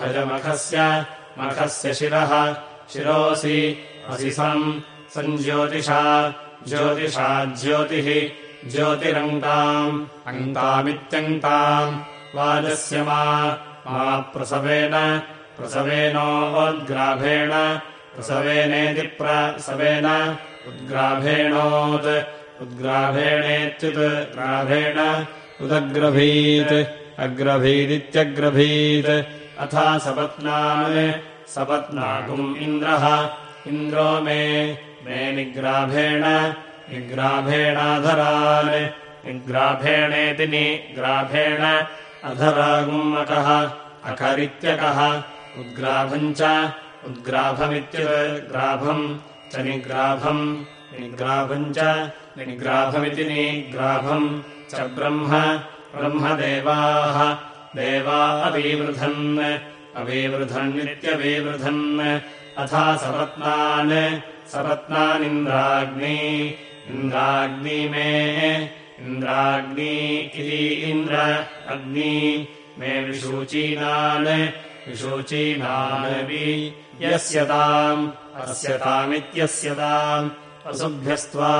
भजमखस्य मखस्य। शिरः। शिरोऽसि असि सम् सञ्ज्योतिषा ज्योतिषा ज्योतिः। ज्योतिरङ्काम्। अङ्कामित्यङ्काम्। वाजस्य मा प्रसवेन प्रसवेनोद्ग्राभेण प्रसवेनेति प्रसवेन उद्ग्राभेणोत् उद्ग्राभेणेत्युत् ग्राभेण उदग्रभीत् अग्रभीदित्यग्रभीत्। अथा सपत्नान् सपत्नाकुम् इन्द्रः इन्द्रो मे मे निग्राभेण निग्राभेणाधरान् निग्राभेणेति निग्राभेण अधरागुम्मकः अकरित्यकः उद्ग्राभम् च उद्ग्राभमित्युद्ग्राभम् च निग्राभम् निग्राभम् च निग्राभमिति निग्राभम् च ब्रह्म ब्रह्मदेवाः देवा अवीवृधन् अवीवृधन्नित्यवीवृधन् अथा सपत्नान् सपत्नानिन्द्राग्नी इन्द्राग्नी मे इन्द्राग्नी इति इन्द्र अग्नी मे विशूचीनान् विशूचीनानपि यस्य ताम् अस्य तामित्यस्य ताम् वसुभ्यस्त्वा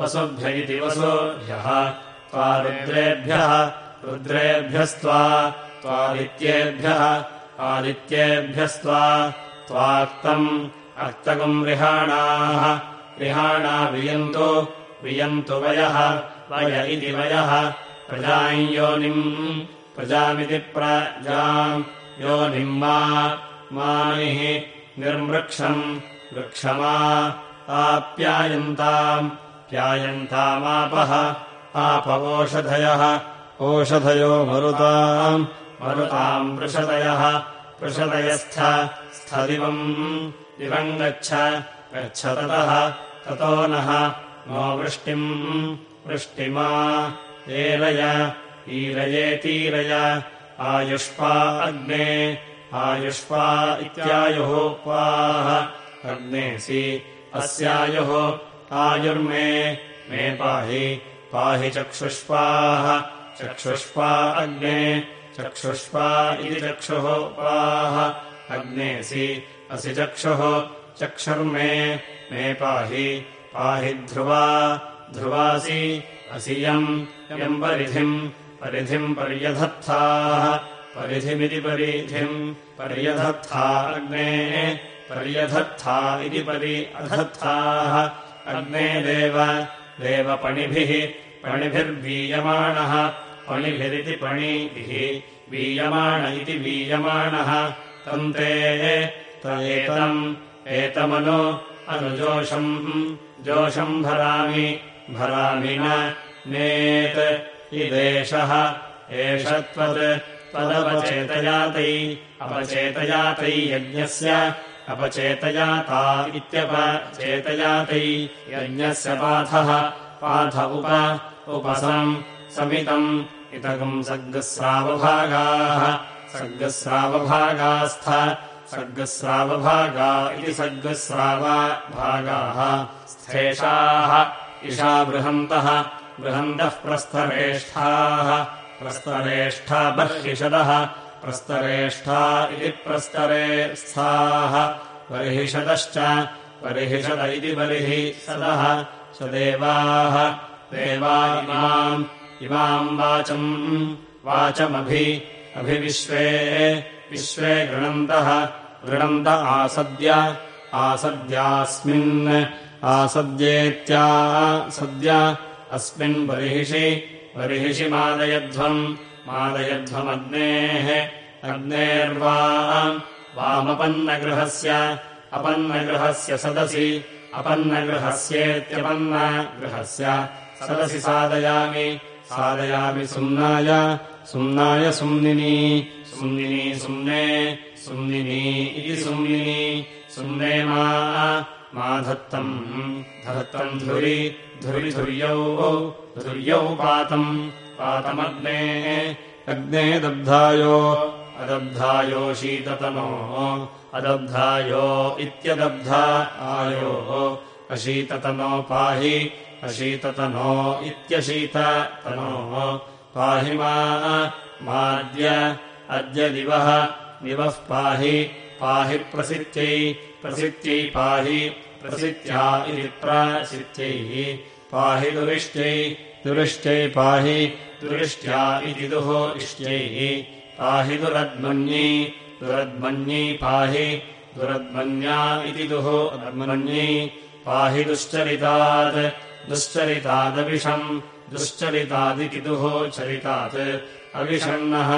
वसुभ्य इति वसुभ्यः। त्वा रुद्रेभ्यः रुद्रेभ्यस्त्वा त्वादित्येभ्यः आदित्येभ्यस्त्वा त्वाक्तम् अक्तगम् रिहाणाः रिहाणा वियन्तु वियन्तु वयः वय इति वयः। प्रजाम् योनिम् प्रजामिति प्रजाम् योनिम् मा मानिः निर्मृक्षम् वृक्षमा आप्यायन्ताम् प्यायन्तामापः आपवोषधयः ओषधयो मरुताम् मरुताम् वृषदयः वृषदयस्थ स्थदिवम् दिवम् गच्छ गच्छ ततः ततो नः नो वृष्टिम् वृष्टिमा एरय ईरयेतीरय आयुष्पा अग्ने आयुष्पा इत्यायुः पाः अग्नेसि अस्यायुः आयुर्मे मे पाहि पाहि चक्षुष्पाः। चक्षुष्पा अग्ने चक्षुष्पा इति चक्षुः पाः अग्नेसि असि चक्षुः चक्षुर्मे मे पाहि पाहि ध्रुवा ध्रुवासि असि यम् यम् परिधिम् परिधिम् पर्यधत्थाः। परिधिमिति परिधिम् पर्यधत्था अग्ने। पर्यधत्था इति परि अधत्थाः। अग्ने देव। देवपणिभिः पणिभिर्वीयमाणः। पणिभिरिति पणिभिः वीयमाण इति वीयमाणः। तन्ते तम् एतमनु अनुजोषम्। जोषम् भरामि। भरामि न। नेत् इदेशः एष त्वत् त्वदपचेतयातै अपचेतयातै यज्ञस्य अपचेतयाता इत्यपचेतयातै यज्ञस्य पाथः। पाथ उप उपसम् समितम् इतगम् सर्गस्रावभागाः। सर्गस्रावभागास्थ सर्गस्रावभागा इति सर्गस्रावभागाः। स्थेषाः इषा बृहन्तः बृहन्तः प्रस्तरेष्ठाः। प्रस्तरेष्ठा बर्हिषदः। प्रस्तरेष्ठा इति प्रस्तरे स्थाः बर्हिषदश्च। बर्हिषद इति बर्हिषदः। स देवाः। देवा इमाम्। इमाम् वाचम्। वाचमभि। अभिविश्वे। विश्वे गृणन्तः। गृणन्त आसद्य। आसद्यास्मिन्। आसद्येत्या। सद्य अस्मिन् बर्हिषि बर्हिषि मादयध्वम् मादयध्वमग्नेः अग्नेर्वा वामपन्नगृहस्य अपन्नगृहस्य सदसि अपन्नगृहस्येत्यपन्नगृहस्य सदसि साधयामि साधयामि सुम्नाय सुम्नाय सुम्निनी सुम्निनी सुम्ने सुम्निनी इति सुम्निनी सुम्ने मा धत्तम् धत्तम् धुरि धुरि धुर्यौ धुर्यौ पातम्। पातमग्ने अग्ने दब्धायो अदब्धायो शीततनो अदब्धायो इत्यदब्धा आयोः। अशीततनो पाहि अशीततनो इत्यशीततनोः। पाहि माद्य अद्य दिवः दिवः पाहि पाहि प्रसिद्ध्यै प्रसिद्ध्यै पाहि प्रसिद्ध्या इति प्रसिद्ध्यैः। पाहि दुरिष्ट्यै दुरिष्ट्यै पाहि दुरिष्ट्या इति दुः इष्ट्यैः। पाहि दुरद्मन्यै दुरद्मन्यै पाहि दुरद्मन्या इति दुः अद्मन्यै। पाहि दुश्चरितात् दुश्चरितादविषम् दुश्चरितादिति दुः चरितात्। अविषण्णः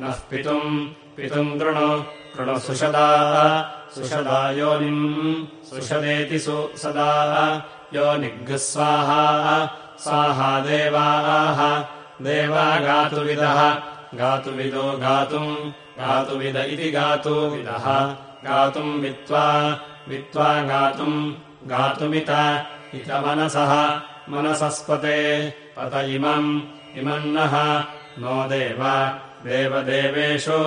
नः पितुम् पितुम् कृणु कृणु सुषदा सुषदा योनिम् सुषदेति सुसदा योनिग्स्वाहा स्वाहा। देवाः देवा। गातुविदः गातुविदो गातुम्। गातुविद इति गातुविदः। गातुम् वित्त्वा वित्त्वा गातुम्। गातुमित इत मनसः। मनसस्पते। पत इमम्। इमन्नः। नो देव। देवदेवेषु।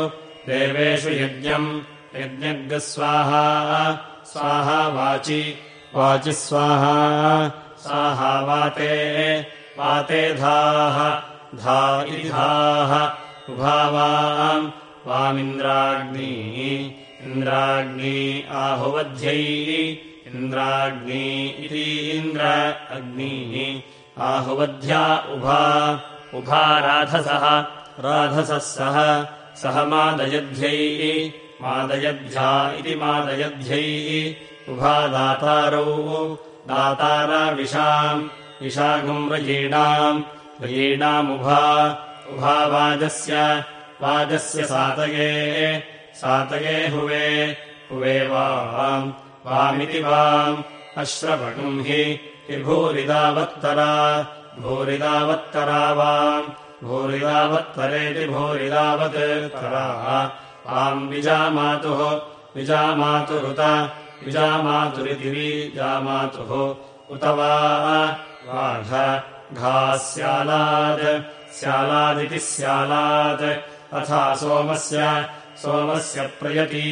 देवेषु यज्ञम् यज्ञग्स्वाहा स्वाहा वाचि वाचि स्वाहा साहा वाते वाते धाः धा इति धाः उभावाम् वामिन्द्राग्नी इन्द्राग्नी आहुवध्यै इन्द्राग्नी इति इन्द्र अग्निः आहुवध्या उभा उभा राधसः राधसः सः सह मादयध्यै मादयध्या इति मादयध्यैः। उभा दातारौ दातारा विशाम् विशाखम् व्रजीणाम्। व्रजीणामुभा उभा वाजस्य वाजस्य सातये सातये हुवे हुवे वाम् वामिति वाम्। अश्रवणम् हि भूरिदावत्तरा भूरिदावत्तरा वाम्। भूरिदावत्तरेति भूरिदावत्तरा वाम् विजामातुः विजामातुरुत विजामातुरिति विजामातुः। उत वा घ घा स्यालात् स्यालादिति स्यालात् अथा सोमस्य सोमस्य प्रयति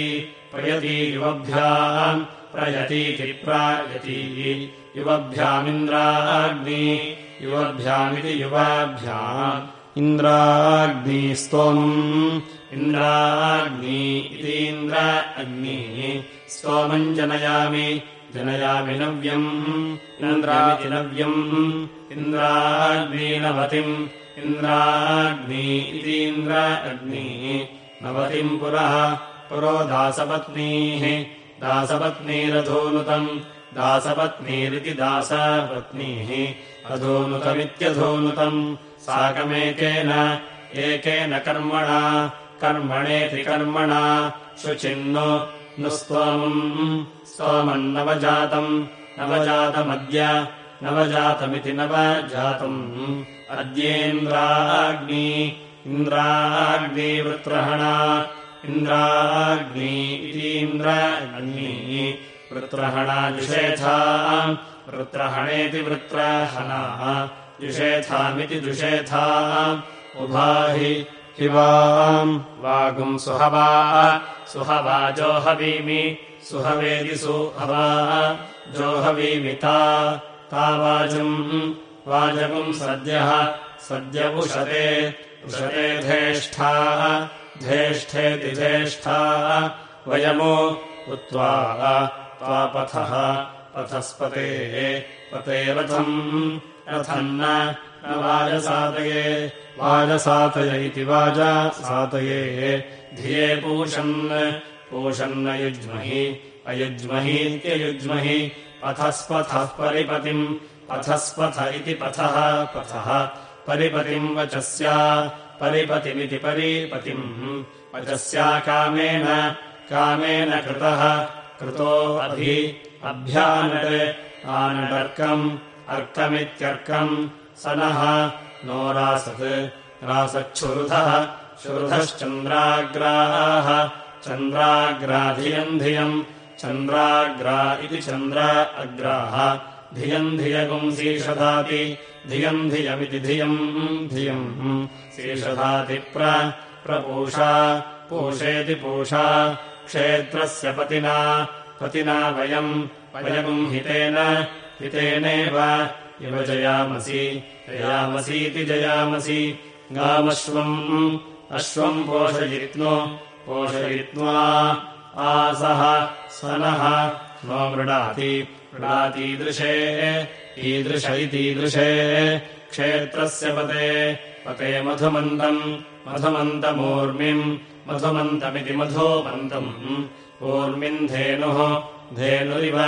प्रयति युवभ्याम् प्रयतीति प्रायती। युवभ्यामिन्द्राग्नि युवभ्यामिति युवाभ्याम्। इन्द्राग्नि स्तोमम् इन्द्राग्नि इतीन्द्र अग्निः स्तोमम् जनयामि जनयामि नव्यम् इन्द्रामिति नव्यम् इन्द्राग्नीनवतिम् इन्द्राग्नि इतीन्द्र अग्निः नवतिम् पुरः पुरो दासपत्नीः दासपत्नीरधोनुतम् दासपत्नीरिति दासपत्नीः अधोनुतमित्यधोनुतम् साकमेकेन एकेन कर्मणा कर्मणेति कर्मणा शुचिन्नु नु स्तोमम् स्तोमन्नवजातम् नवजातमद्य नवजातमिति नवजातम् अद्येन्द्राग्नि इन्द्राग्निवृत्रहणा इन्द्राग्नि इतीन्द्र अग्निः वृत्रहणा जुषेथा वृत्रहणेति वृत्रहणाः जुषेथामिति जुषेथा उभाहि वाम् वागुम् सुहवा सुहवा जोहवीमि सुहवेदि सुहवा जोहवीमिता तावाजम् वाजगुम् सद्यः सद्य उशते उशते धेष्ठाः धेष्ठेति धेष्ठाः वयमो उत्त्वा त्वापथः पथस्पते पते रथम् रथम् न वाजसातये। वाजसातय इति वाजासातये। धिये पूषन् पूषन्न युज्महि अयुज्महीत्ययुज्महि पथस्पथः परिपतिम् पथस्पथ इति पथः पथः। परिपतिम् वचस्या परिपतिमिति परिपतिम्। वचस्या कामेन कामेन कृतः। कृतो अभि अभ्यानट् आनटर्कम् अर्कमित्यर्कम् स नः। नो रासत्। रासच्छुरुधः। शुरुधश्चन्द्राग्राः। चन्द्राग्राधियम् धियम् चन्द्राग्रा इति चन्द्र अग्राः। धियम् धियगुम् सीषधाति। धियम् धियमिति धियम्। धियम्। सीषधाति प्रपूषा। पूषेति पूषा। क्षेत्रस्य पतिना। पतिना वयम्। वयगुम् हितेन हितेनेव इव जयामसि जयामसीति जयामसि। गामश्वम् अश्वम् पोषयित्नो पोषयित्वा आसः स नः नो मृडाति। मृडातीदृशे ईदृश इतीदृशे क्षेत्रस्य पते पते मधुमन्तम् मधुमन्तमूर्मिम् मधुमन्तमिति मधुमन्तम् ऊर्मिम् धेनुः धेनुरिव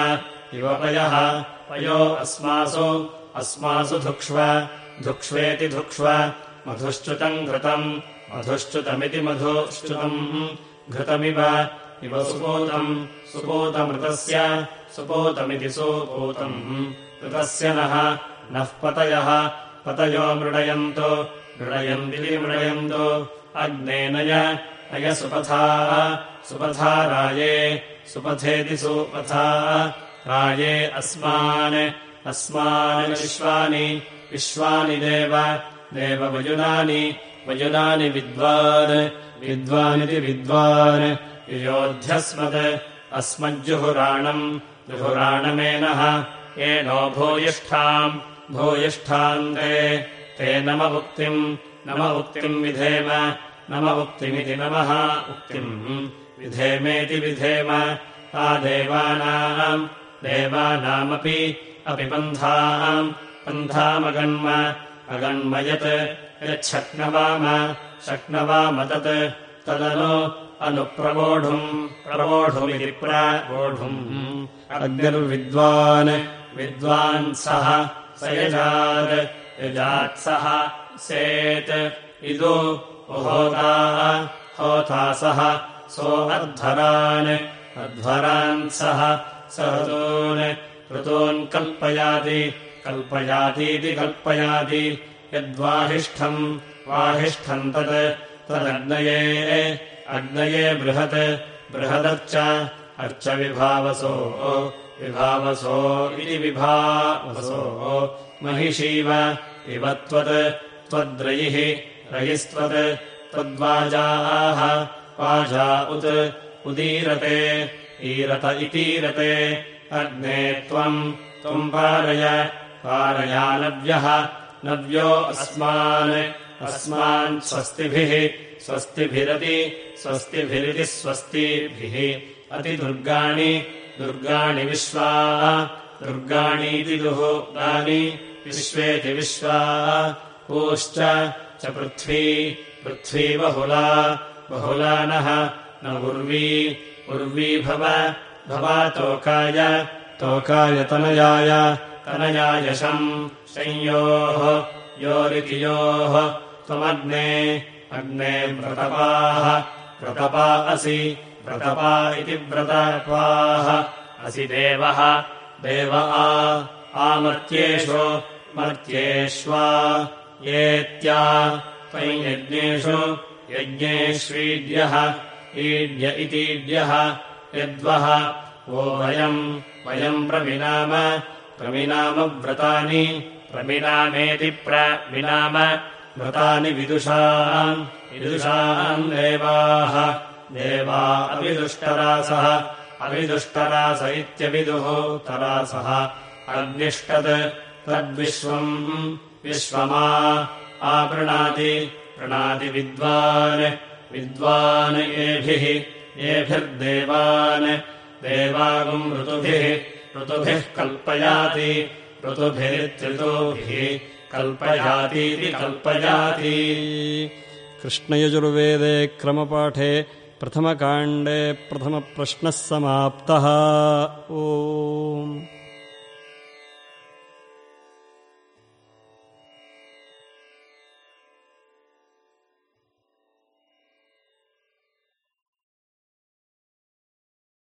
इव पयः पयो अस्मासु। अस्मासु धुक्ष्व। धुक्ष्वेति धुक्ष्व। मधुश्च्युतम् घृतम्। मधुश्च्युतमिति मधुश्च्युतम्। घृतमिव। इव सुपूतम्। सुपूतमृतस्य। सुपूतमिति सुपूतम्। ऋतस्य नः। नः पतयः। पतयो मृडयन्तु मृडयन्दिति मृडयन्तु अग्नेनय अय सुपथा सुपथा। राये सुपथेति सुपथा राये अस्मान् अस्मान् विश्वानि विश्वानि देव देववयुनानि वयुनानि विद्वान् विद्वानिति विद्वान् योध्यस्मत् अस्मज्जुहुराणम् जुहुराणमेनः येनो भूयिष्ठाम् भूयिष्ठान्ते ते नम उक्तिम् नम उक्तिम् विधेम नम उक्तिमिति नमः उक्तिम् विधेमेति विधेम ता देवानाम् देवानामपि अपि पन्थाम्। पन्थामगन्म अगन्म यत् यच्छक्नवाम शक्नवाम तत् तदनु अनुप्रवोढुम् प्रवोढुमिति प्रवोढुम् अग्निर्विद्वान् विद्वान् सः स यजात् यजात्सः सेत् इदु होता होता सः सो अध्वरान् अध्वरान् सः स ऋतून् ऋतून् कल्पयाति कल्पयातीति कल्पयाति यद्वाहिष्ठम् वाहिष्ठम् तत् तदग्नये अग्नये बृहत् बृहदर्च अर्च विभावसो विभावसो इति विभावसो महिषीव इव त्वत् त्वद्रयिः रयिस्त्वत् त्वद्वाजाः वाजा उत् उदीरते ईरत इतीरते अग्ने त्वम् त्वम् पारय पारयानव्यः नव्यो अस्मान् अस्मान् स्वस्तिभिः स्वस्तिभिरति स्वस्तिभिरिति स्वस्तिभिः। अतिदुर्गाणि दुर्गाणि विश्वा दुर्गाणीति दुःगानि विश्वेति विश्वा। पूश्च च पृथ्वी पृथ्वी बहुला बहुला नः न उर्वी उर्वी भव भवातोकाय तोकाय तनयाय तनयायशम् संयोः योरितियोः त्वमग्ने अग्ने व्रतपाः व्रतपा असि व्रतपा इति व्रतपाः असि देवः देव आ आमर्त्येषु मर्त्येष्वा येत्या त्वयि यज्ञेषु यज्ञेष्वीड्यः ईड्य इतीड्यः यद्वः। वो वयम् वयम् प्रविनाम प्रविनाम व्रतानि प्रविनामेति प्रविनाम व्रतानि विदुषाम् विदुषाम् देवाः। देवा अविदुष्टरासः अविदुष्टरास इत्यविदुः तरासः। अग्निष्टत् तद्विश्वम् विश्वमा आपृणाति प्रणाति विद्वान् विद्वान् येभिः येभिर्देवान् देवागुम् ऋतुभिः ऋतुभिः कल्पयाति ऋतुभिरित्यऋतुभिः कल्पयातीति कल्पयाति। कृष्णयजुर्वेदे क्रमपाठे प्रथमकाण्डे प्रथमप्रश्नः समाप्तः। ओ